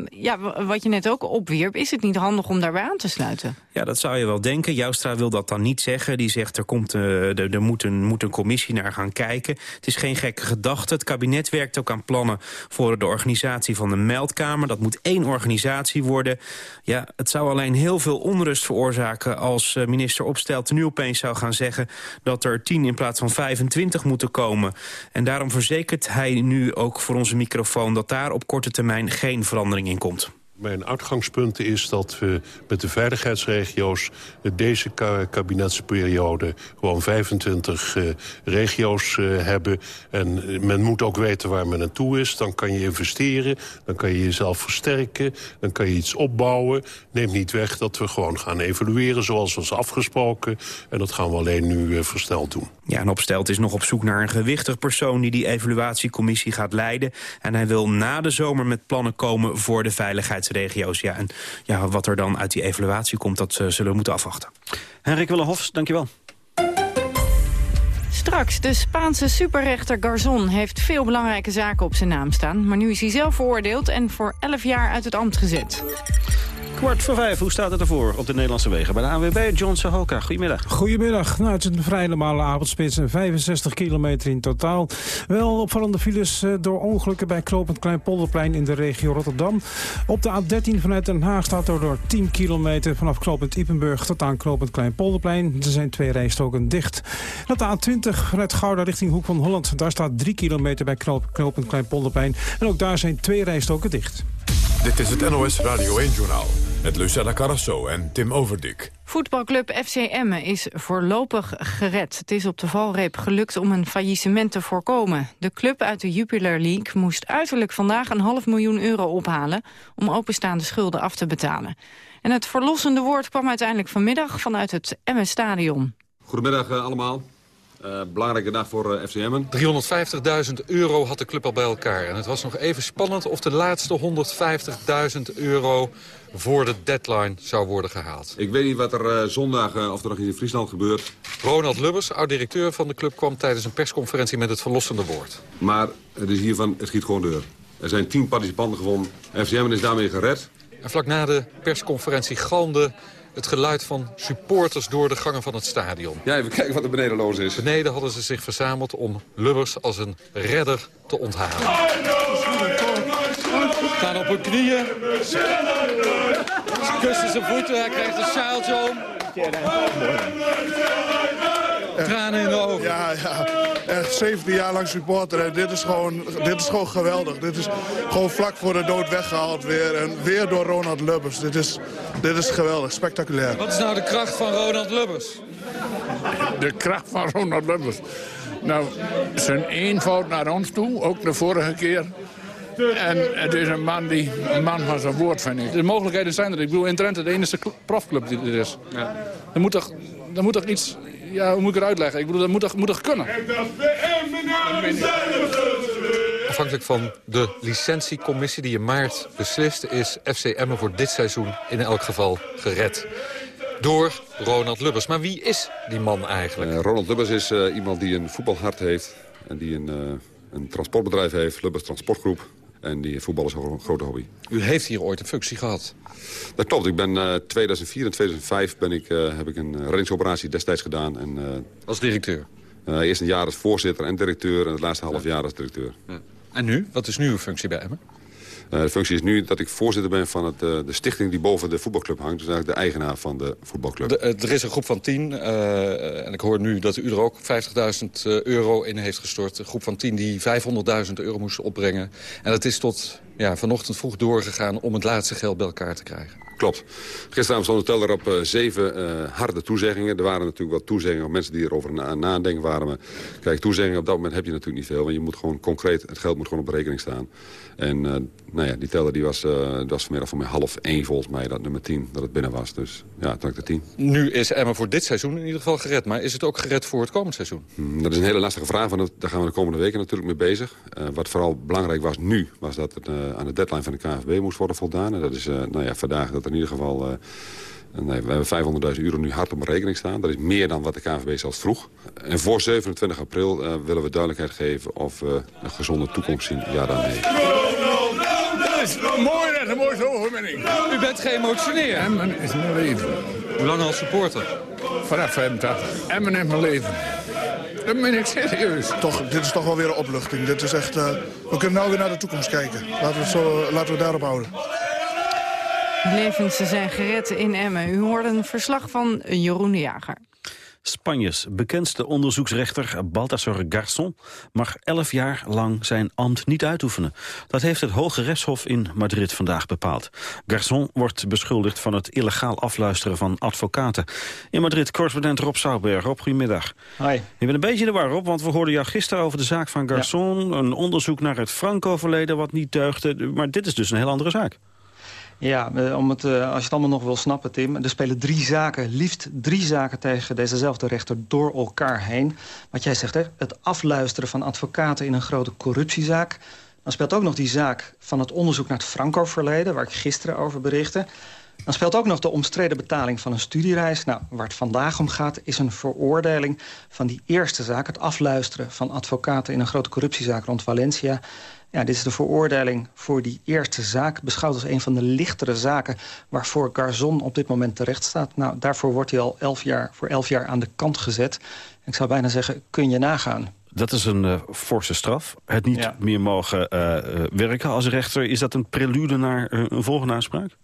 ja, wat je net ook opwierp, is het niet handig om daarbij aan te sluiten? Ja, dat zou je wel denken. Joustra wil dat dan niet zeggen. Die zegt er, komt, uh, er, moet, een, moet een commissie naar gaan kijken. Het is geen gekke gedachte. Het kabinet werkt ook aan plannen voor de organisatie van de meldkamer. Dat moet één organisatie worden. Ja, het zou alleen heel veel onrust veroorzaken als uh, minister Opstelten nu opeens zou gaan zeggen dat er tien in plaats van 25 moeten komen. En daarom verzekert hij nu ook voor onze microfoon... dat daar op korte termijn geen verandering in komt. Mijn uitgangspunt is dat we met de veiligheidsregio's... deze kabinetsperiode gewoon 25 uh, regio's uh, hebben. En men moet ook weten waar men aan toe is. Dan kan je investeren, dan kan je jezelf versterken... dan kan je iets opbouwen. Neemt niet weg dat we gewoon gaan evalueren zoals was afgesproken. En dat gaan we alleen nu uh, versneld doen. Ja, en Opstelt is nog op zoek naar een gewichtig persoon... die die evaluatiecommissie gaat leiden. En hij wil na de zomer met plannen komen voor de veiligheidsregio's. Ja, en ja, wat er dan uit die evaluatie komt, dat uh, zullen we moeten afwachten. Henrik Willehofs, dankjewel. Straks, de Spaanse superrechter Garzon heeft veel belangrijke zaken op zijn naam staan. Maar nu is hij zelf veroordeeld en voor 11 jaar uit het ambt gezet. Kwart voor vijf, hoe staat het ervoor op de Nederlandse wegen? Bij de ANWB, John Sahoka. Goedemiddag. Goedemiddag. Nou, het is een vrij normale avondspits. 65 kilometer in totaal. Wel opvallende files uh, door ongelukken bij Klopend Kleinpolderplein in de regio Rotterdam. Op de A13 vanuit Den Haag staat er door 10 kilometer vanaf Klopend Ipenburg tot aan Klopend Kleinpolderplein. Er zijn twee rijstoken dicht. op de A20 vanuit Gouda richting Hoek van Holland. Daar staat 3 kilometer bij Klopend Kleinpolderplein. En ook daar zijn twee rijstoken dicht. Dit is het NOS Radio 1-journaal met Lucella Carrasso en Tim Overdik. Voetbalclub FC Emmen is voorlopig gered. Het is op de valreep gelukt om een faillissement te voorkomen. De club uit de Jupiler League moest uiterlijk vandaag een half miljoen euro ophalen... om openstaande schulden af te betalen. En het verlossende woord kwam uiteindelijk vanmiddag vanuit het Emmen Stadion. Goedemiddag uh, allemaal. Uh, belangrijke dag voor uh, FCM. 350.000 euro had de club al bij elkaar. En het was nog even spannend of de laatste 150.000 euro voor de deadline zou worden gehaald. Ik weet niet wat er uh, zondag of er nog in Friesland gebeurt. Ronald Lubbers, oud-directeur van de club, kwam tijdens een persconferentie met het verlossende woord. Maar het is hiervan, het schiet gewoon deur. Er zijn tien participanten gevonden. FCM is daarmee gered. En vlak na de persconferentie galmde het geluid van supporters door de gangen van het stadion. Ja, even kijken wat er beneden los is. Beneden hadden ze zich verzameld om Lubbers als een redder te onthalen. Staan op hun knieën. Ze kussen zijn voeten, hij krijgt een sjaaltje om. Tranen in de ogen. Ja, ja. Echt 17 jaar lang supporter. En dit is, gewoon, dit is gewoon geweldig. Dit is gewoon vlak voor de dood weggehaald weer. En weer door Ronald Lubbers. Dit is, dit is geweldig, spectaculair. Wat is nou de kracht van Ronald Lubbers? De kracht van Ronald Lubbers? Nou, zijn eenvoud naar ons toe, ook de vorige keer. En het is een man, die, een man van zijn woord, vind ik. De mogelijkheden zijn er. Ik bedoel, in Drenthe de enige profclub die er is. Ja. Er, moet toch, er moet toch iets ja, hoe moet ik het uitleggen? Ik bedoel, dat moet toch, moet toch kunnen? Afhankelijk van de licentiecommissie die in maart beslist... is FC Emmen voor dit seizoen in elk geval gered. Door Ronald Lubbers. Maar wie is die man eigenlijk? Uh, Ronald Lubbers is uh, iemand die een voetbalhart heeft. En die een, uh, een transportbedrijf heeft, Lubbers Transportgroep. En die voetbal is een grote hobby. U heeft hier ooit een functie gehad? Dat klopt. Ik ben uh, 2004 en 2005 ben ik, uh, heb ik een reddingsoperatie destijds gedaan. En, uh, als directeur? eerst een jaar als voorzitter en directeur en het laatste half jaar als directeur. Ja. En nu? Wat is nu uw functie bij Emmen? De functie is nu dat ik voorzitter ben van het, de stichting die boven de voetbalclub hangt. Dus eigenlijk de eigenaar van de voetbalclub. er is een groep van tien. en ik hoor nu dat u er ook 50.000 euro in heeft gestort. Een groep van tien die 500.000 euro moest opbrengen. En dat is tot ja, vanochtend vroeg doorgegaan om het laatste geld bij elkaar te krijgen. Klopt. Gisteravond stond de teller op uh, zeven uh, harde toezeggingen. Er waren natuurlijk wat toezeggingen op mensen die erover na nadenken waren. Maar kijk, toezeggingen op dat moment heb je natuurlijk niet veel. Want je moet gewoon concreet, het geld moet gewoon op rekening staan. En uh, nou ja, die teller die was, was vanmiddag voor mij half één volgens mij, dat nummer 10, dat het binnen was. Dus ja, toen ik de 10. Nu is Emma voor dit seizoen in ieder geval gered. Maar is het ook gered voor het komend seizoen? Hmm, dat is een hele lastige vraag, want daar gaan we de komende weken natuurlijk mee bezig. Uh, wat vooral belangrijk was nu, was dat het aan de deadline van de KNVB moest worden voldaan. En dat is nou ja, vandaag dat in ieder geval... Nee, we hebben 500.000 euro nu hard op mijn rekening staan. Dat is meer dan wat de KNVB zelfs vroeg. En voor 27 april uh, willen we duidelijkheid geven of we een gezonde toekomst zien. Ja. Dat is mooi, dat is een mooie overwinning. U bent geëmotioneerd. Emmen is mijn leven. Hoe lang als supporter? Vanaf 85. Emmen is mijn leven. Dat ben ik serieus. Toch, dit is toch wel weer een opluchting. Dit is echt, uh, we kunnen nou weer naar de toekomst kijken. Laten we, zo, laten we daarop houden. Levens zijn gered in Emmen. U hoorde een verslag van Jeroen de Jager. Spanjes bekendste onderzoeksrechter Baltasar Garçon mag elf jaar lang zijn ambt niet uitoefenen. Dat heeft het Hoge Rechtshof in Madrid vandaag bepaald. Garçon wordt beschuldigd van het illegaal afluisteren van advocaten. In Madrid correspondent Rob Souwberg. Rob, goedemiddag. Hoi. Je bent een beetje de war op, want we hoorden jou gisteren over de zaak van Garçon. Een onderzoek naar het Franco-verleden wat niet deugde. Maar dit is dus een heel andere zaak. Ja, eh, om het, eh, als je het allemaal nog wil snappen, Tim... er spelen drie zaken, liefst drie zaken tegen dezezelfde rechter door elkaar heen. Wat jij zegt, hè, het afluisteren van advocaten in een grote corruptiezaak. Dan speelt ook nog die zaak van het onderzoek naar het Franco-verleden... waar ik gisteren over berichtte. Dan speelt ook nog de omstreden betaling van een studiereis. Nou, waar het vandaag om gaat is een veroordeling van die eerste zaak... het afluisteren van advocaten in een grote corruptiezaak rond Valencia... Ja, dit is de veroordeling voor die eerste zaak. Beschouwd als een van de lichtere zaken waarvoor Garzon op dit moment terecht staat. Nou, daarvoor wordt hij al elf jaar, voor elf jaar aan de kant gezet. Ik zou bijna zeggen, kun je nagaan. Dat is een uh, forse straf. Het niet meer mogen uh, werken als rechter. Is dat een prelude naar een volgende aanspraak?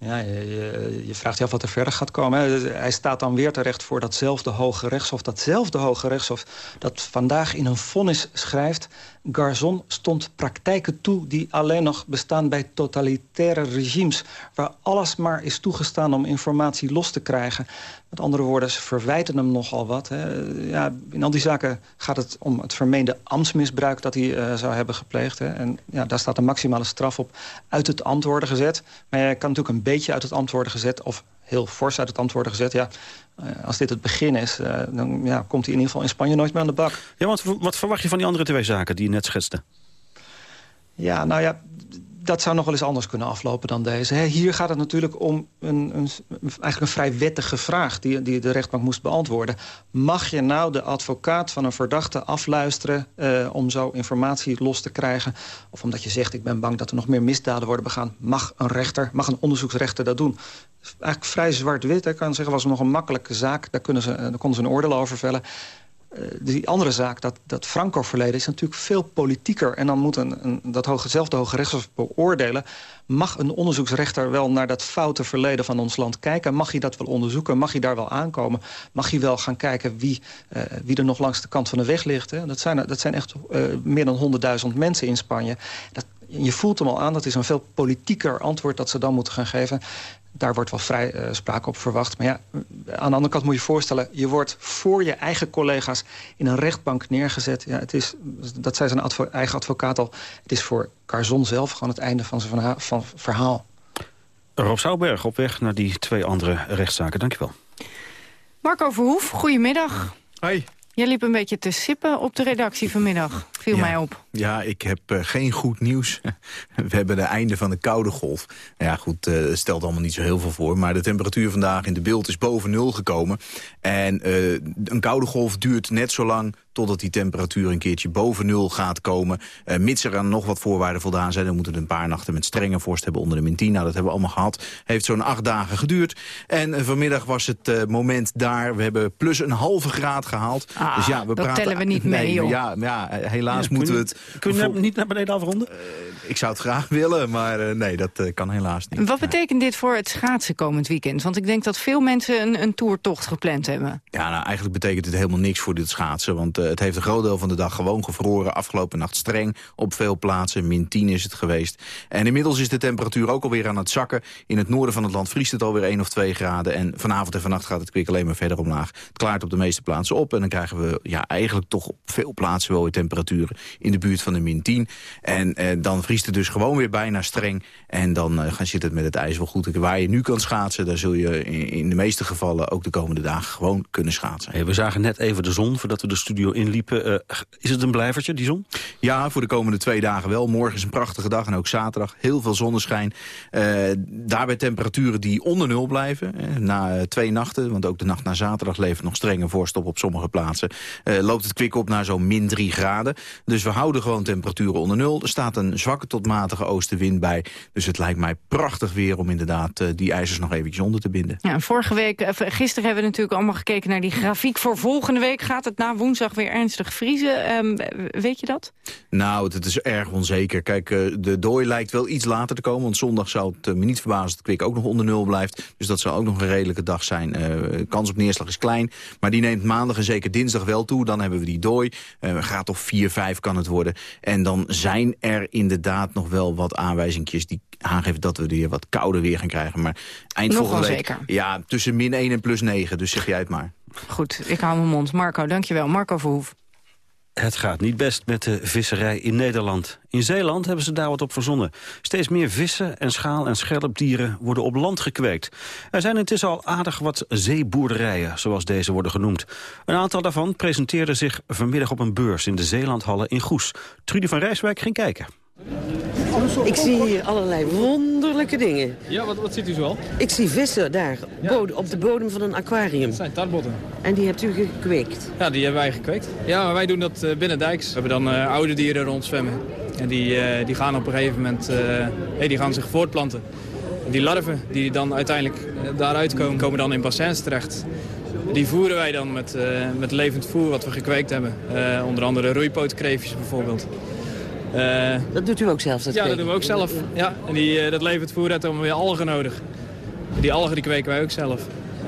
Ja, je, je, vraagt je af wat er verder gaat komen. Hij staat dan weer terecht voor datzelfde Hoge Rechtshof. Datzelfde Hoge Rechtshof dat vandaag in een vonnis schrijft... Garzon stond praktijken toe die alleen nog bestaan bij totalitaire regimes... waar alles maar is toegestaan om informatie los te krijgen. Met andere woorden, ze verwijten hem nogal wat. Hè. Ja, in al die zaken gaat het om het vermeende ambtsmisbruik... dat hij uh, zou hebben gepleegd. Hè. En ja, daar staat een maximale straf op uit het ambt worden gezet. Maar hij kan natuurlijk een beetje uit het ambt worden gezet... of heel fors uit het ambt worden gezet. Ja, uh, als dit het begin is, uh, dan ja, komt hij in ieder geval in Spanje nooit meer aan de bak. Ja, want wat verwacht je van die andere twee zaken die je net schetste? Ja, nou ja, dat zou nog wel eens anders kunnen aflopen dan deze. Hier gaat het natuurlijk om een, een, eigenlijk een vrij wettige vraag... Die, die de rechtbank moest beantwoorden. Mag je nou de advocaat van een verdachte afluisteren... Uh, om zo informatie los te krijgen? Of omdat je zegt, ik ben bang dat er nog meer misdaden worden begaan... mag een rechter, mag een onderzoeksrechter dat doen? Eigenlijk vrij zwart-wit. Ik kan zeggen, was nog een makkelijke zaak. Daar, kunnen ze, daar konden ze een oordeel over vellen. Uh, die andere zaak, dat, dat Franco-verleden, is natuurlijk veel politieker. En dan moet een, dat hoge, Hoge Rechtshof beoordelen... mag een onderzoeksrechter wel naar dat foute verleden van ons land kijken? Mag hij dat wel onderzoeken? Mag hij daar wel aankomen? Mag hij wel gaan kijken wie, uh, wie er nog langs de kant van de weg ligt? Hè? Dat, zijn, dat zijn echt uh, meer dan 100.000 mensen in Spanje. Dat, je voelt hem al aan, dat is een veel politieker antwoord... dat ze dan moeten gaan geven daar wordt wel vrij uh, sprake op verwacht. Maar ja, aan de andere kant moet je je voorstellen... je wordt voor je eigen collega's in een rechtbank neergezet. Ja, het is, dat zei zijn advo eigen advocaat al. Het is voor Carzon zelf gewoon het einde van zijn van verhaal. Rob Zouwberg op weg naar die twee andere rechtszaken. Dankjewel. Marco Verhoef, goedemiddag. Hoi. Jij liep een beetje te sippen op de redactie vanmiddag. Viel ja, mij op. Ja, ik heb uh, geen goed nieuws. We hebben de einde van de koude golf. Nou ja, goed, uh, stelt allemaal niet zo heel veel voor. Maar de temperatuur vandaag in de beeld is boven nul gekomen. En uh, een koude golf duurt net zo lang totdat die temperatuur een keertje boven nul gaat komen. Mits er aan nog wat voorwaarden voldaan zijn... dan moeten we een paar nachten met strenge vorst hebben onder de min 10. Nou, dat hebben we allemaal gehad. Heeft zo'n acht dagen geduurd. En vanmiddag was het moment daar. We hebben plus een halve graad gehaald. Ah, dus ja, we dat praten, tellen we niet mee, nee, joh. Ja, ja, helaas helaas Ja, moeten we kun het... je- Kun je niet naar beneden afronden? ik zou het graag willen, maar eh, nee, dat eh, kan helaas niet. Wat betekent dit voor het schaatsen komend weekend? Want ik denk dat veel mensen een, een toertocht gepland hebben. Ja, nou, eigenlijk betekent het helemaal niks voor dit schaatsen. Want eh, het heeft een groot deel van de dag gewoon gevroren. Afgelopen nacht streng op veel plaatsen. Min 10 is het geweest. En inmiddels is de temperatuur ook alweer aan het zakken. In het noorden van het land vriest het alweer 1 of 2 graden. En vanavond en vannacht gaat het kwik alleen maar verder omlaag. Het klaart op de meeste plaatsen op. En dan krijgen we ja, eigenlijk toch op veel plaatsen wel weer temperaturen in de buurt van de min 10. En eh, dan vriest het dus gewoon weer bijna streng. En dan eh, gaan zit het met het ijs wel goed. Waar je nu kan schaatsen, daar zul je in, in de meeste gevallen ook de komende dagen gewoon kunnen schaatsen. Hey, we zagen net even de zon voordat we de studio inliepen. Eh, is het een blijvertje, die zon? Ja, voor de komende twee dagen wel. Morgen is een prachtige dag en ook zaterdag. Heel veel zonneschijn. Eh, daarbij temperaturen die onder nul blijven. eh, na twee nachten, want ook de nacht na zaterdag levert nog strenge vorst op op sommige plaatsen. loopt het kwik op naar zo'n min 3 graden. Dus we houden gewoon temperaturen onder nul. Er staat een zwakke tot matige oostenwind bij. Dus het lijkt mij prachtig weer om inderdaad eh, die ijzers nog eventjes onder te binden. Ja, vorige week, eh, gisteren hebben we natuurlijk allemaal gekeken naar die grafiek voor volgende week. Gaat het na woensdag weer ernstig vriezen? Ehm, weet je dat? Nou, het is erg onzeker. Kijk, eh, de dooi lijkt wel iets later te komen. Want zondag zou het me niet verbazen dat het kwik ook nog onder nul blijft. Dus dat zal ook nog een redelijke dag zijn. Eh, kans op neerslag is klein. Maar die neemt maandag en zeker dinsdag wel toe. Dan hebben we die dooi. Eh gaat toch 4, 5 kan het worden. En dan zijn er inderdaad nog wel wat aanwijzingjes die aangeven dat we weer wat kouder weer gaan krijgen. Maar eind volgende week... zeker. Ja, tussen min 1 en plus 9. Dus zeg jij het maar. Goed, ik hou mijn mond. Marco, dankjewel. Marco Verhoef. Het gaat niet best met de visserij in Nederland. In Zeeland hebben ze daar wat op verzonnen. Steeds meer vissen en schaal- en schelpdieren worden op land gekweekt. Er zijn intussen al aardig wat zeeboerderijen, zoals deze worden genoemd. Een aantal daarvan presenteerde zich vanmiddag op een beurs in de Zeelandhallen in Goes. Trudy van Rijswijk ging kijken. Ik zie hier allerlei wonderlijke dingen. Ja, wat, wat ziet u zoal? Ik zie vissen daar, bod- op de bodem van een aquarium. Dat zijn tarbotten. En die hebt u gekweekt. Ja, die hebben wij gekweekt. Ja, maar wij doen dat eh, binnen dijks. We hebben dan eh, oude dieren rondzwemmen. En die, eh, die gaan op een gegeven moment nee, die gaan zich voortplanten. Die larven die dan uiteindelijk daaruit komen, komen dan in bassins terecht. Die voeren wij dan met, met levend voer wat we gekweekt hebben. Onder andere roeipootkreefjes bijvoorbeeld. Eh, Dat doet u ook zelf, dat ja, dat doen we ook zelf. Ja, en die, eh, dat levert voer uit, dan weer algen nodig. Die algen die kweken wij ook zelf.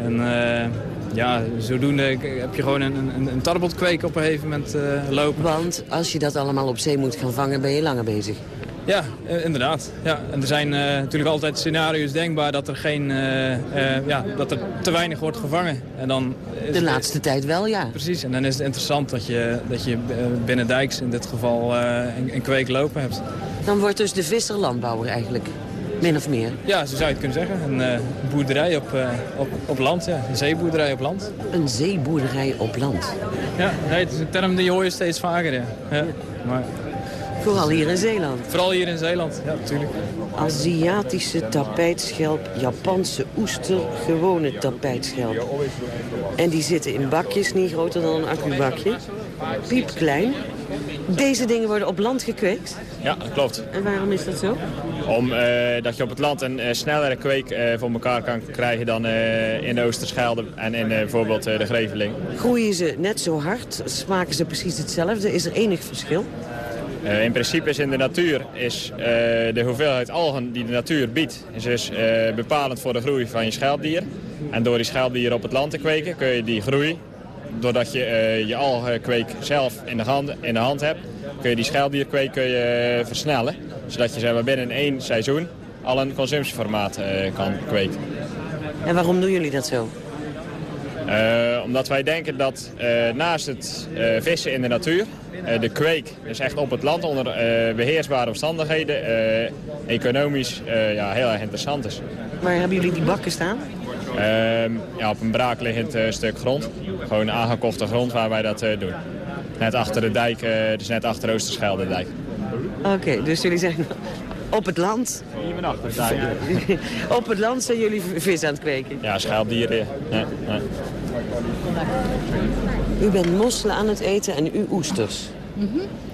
En eh, ja, zodoende heb je gewoon een, een, een tarbotkweek op een gegeven moment lopen. Want als je dat allemaal op zee moet gaan vangen, ben je langer bezig. Ja, eh, inderdaad. Ja. En er zijn eh, natuurlijk altijd scenario's denkbaar dat er, geen, eh, ja, dat er te weinig wordt gevangen. En dan De het- laatste tijd wel, ja. Precies, en dan is het interessant dat je, dat je binnen dijks in dit geval een, een kweek lopen hebt. Dan wordt dus de visser landbouwer eigenlijk. Min of meer. Ja, zo zou je het kunnen zeggen. Een boerderij op, op, op land, ja. een zeeboerderij op land. Een zeeboerderij op land. Ja, nee, het is een term die hoor je steeds vaker. Ja. Ja, maar Vooral hier in Zeeland. vooral hier in Zeeland, ja, natuurlijk. Aziatische tapijtschelp, Japanse oester, gewone tapijtschelp. En die zitten in bakjes, niet groter dan een accubakje. Piepklein. Deze dingen worden op land gekweekt. Ja, dat klopt. En waarom is dat zo? Om eh, dat je op het land een eh, snellere kweek eh, voor elkaar kan krijgen dan eh, in de Oosterschelde en in eh, bijvoorbeeld eh, de Greveling. Groeien ze net zo hard? Smaken ze precies hetzelfde? Is er enig verschil? Eh, in principe is in de natuur is, eh, de hoeveelheid algen die de natuur biedt, is dus eh, bepalend voor de groei van je schelpdier. En door die schelpdieren op het land te kweken kun je die groei, doordat je je algenkweek zelf in de, hand, in de hand hebt, kun je die schelpdierkweek kun je, versnellen. Zodat je zeg maar, binnen één seizoen al een consumptieformaat kan kweken. En waarom doen jullie dat zo? Omdat wij denken dat naast het vissen in de natuur, de kweek, dus echt op het land onder eh, beheersbare omstandigheden, eh, economisch eh, ja, heel erg interessant is. Waar hebben jullie die bakken staan? Ehm, ja, op een braakliggend eh, stuk grond, gewoon aangekochte grond waar wij dat eh, doen. Net achter de dijk, eh, dus net achter Oosterschelde dijk. Oké, dus jullie zeggen op het land. Op het land zijn jullie vis aan het kweken. Ja, schuildieren. Ja, ja. U bent mosselen aan het eten en u oesters.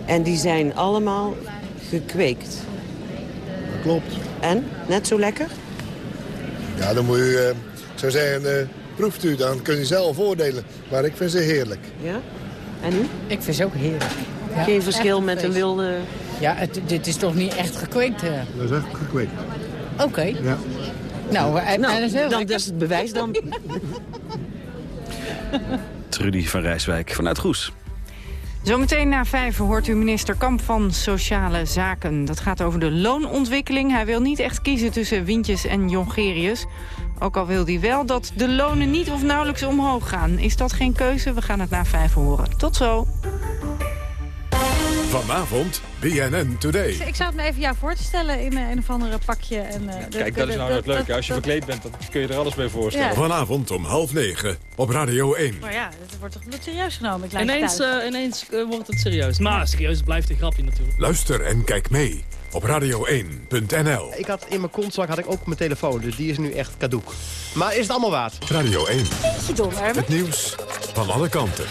En die zijn allemaal gekweekt. Klopt. En? Net zo lekker? Ja, dan moet u, eh, ik zou zeggen, eh, proeft u, dan kun je zelf oordelen. Maar ik vind ze heerlijk. Ja? En u? Ik vind ze ook heerlijk. Geen verschil met een wilde... Ja, het, dit is toch niet echt gekweekt? eh? Dat is echt gekweekt. Oké. Ja. Nou, eh, Nou, dat is heel dan, dat is het bewijs dan. Trudy van Rijswijk vanuit Goes. Zometeen na vijf hoort u minister Kamp van Sociale Zaken. Dat gaat over de loonontwikkeling. Hij wil niet echt kiezen tussen Wientjes en Jongerius. Ook al wil hij wel dat de lonen niet of nauwelijks omhoog gaan. Is dat geen keuze? We gaan het na vijf horen. Tot zo. Vanavond BNN Today. Ik zou het me even jou voor te stellen in eh, een of andere pakje. En, eh, Kijk, dat is nou het leuke. Als je verkleed bent, dan kun je er alles bij voorstellen. Ja. Vanavond om half negen op Radio 1. Maar ja, het wordt toch niet serieus genomen. Ik Ineens, eh, ineens wordt het serieus. Maar serieus blijft een grapje natuurlijk. Luister en kijk mee op radio1.nl. Ik had in mijn kontzak had ik ook mijn telefoon, dus die is nu echt cadoek. Maar is het allemaal waard? Radio 1. Beetje dom, hè? Het nieuws van alle kanten.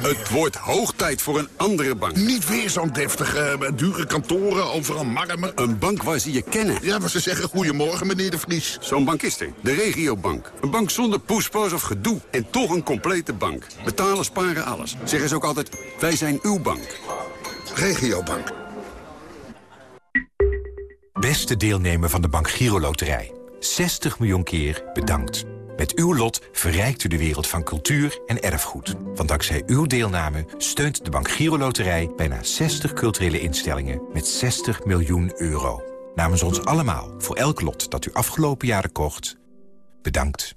Het wordt hoog tijd voor een andere bank. Niet weer zo'n deftige, eh, dure kantoren, overal marmer. Een bank waar ze je kennen. Ja, maar ze zeggen goedemorgen, meneer de Vries. Zo'n bank is er. De regiobank. Een bank zonder poespas of gedoe. En toch een complete bank. Betalen, sparen, alles. Zeggen ze ook altijd, wij zijn uw bank. Regiobank. Beste deelnemer van de Bank Giro Loterij. 60 miljoen keer bedankt. Met uw lot verrijkt u de wereld van cultuur en erfgoed. Want dankzij uw deelname steunt de Bank Giro Loterij... bijna 60 culturele instellingen met 60 miljoen euro. Namens ons allemaal, voor elk lot dat u afgelopen jaren kocht... bedankt.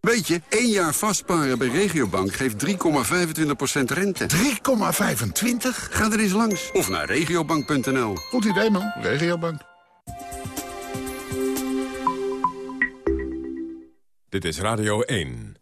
Weet je, één jaar vastparen bij Regiobank geeft 3,25% rente. 3,25? Ga er eens langs. Of naar regiobank.nl. Goed idee, man. Regiobank. Dit is Radio 1.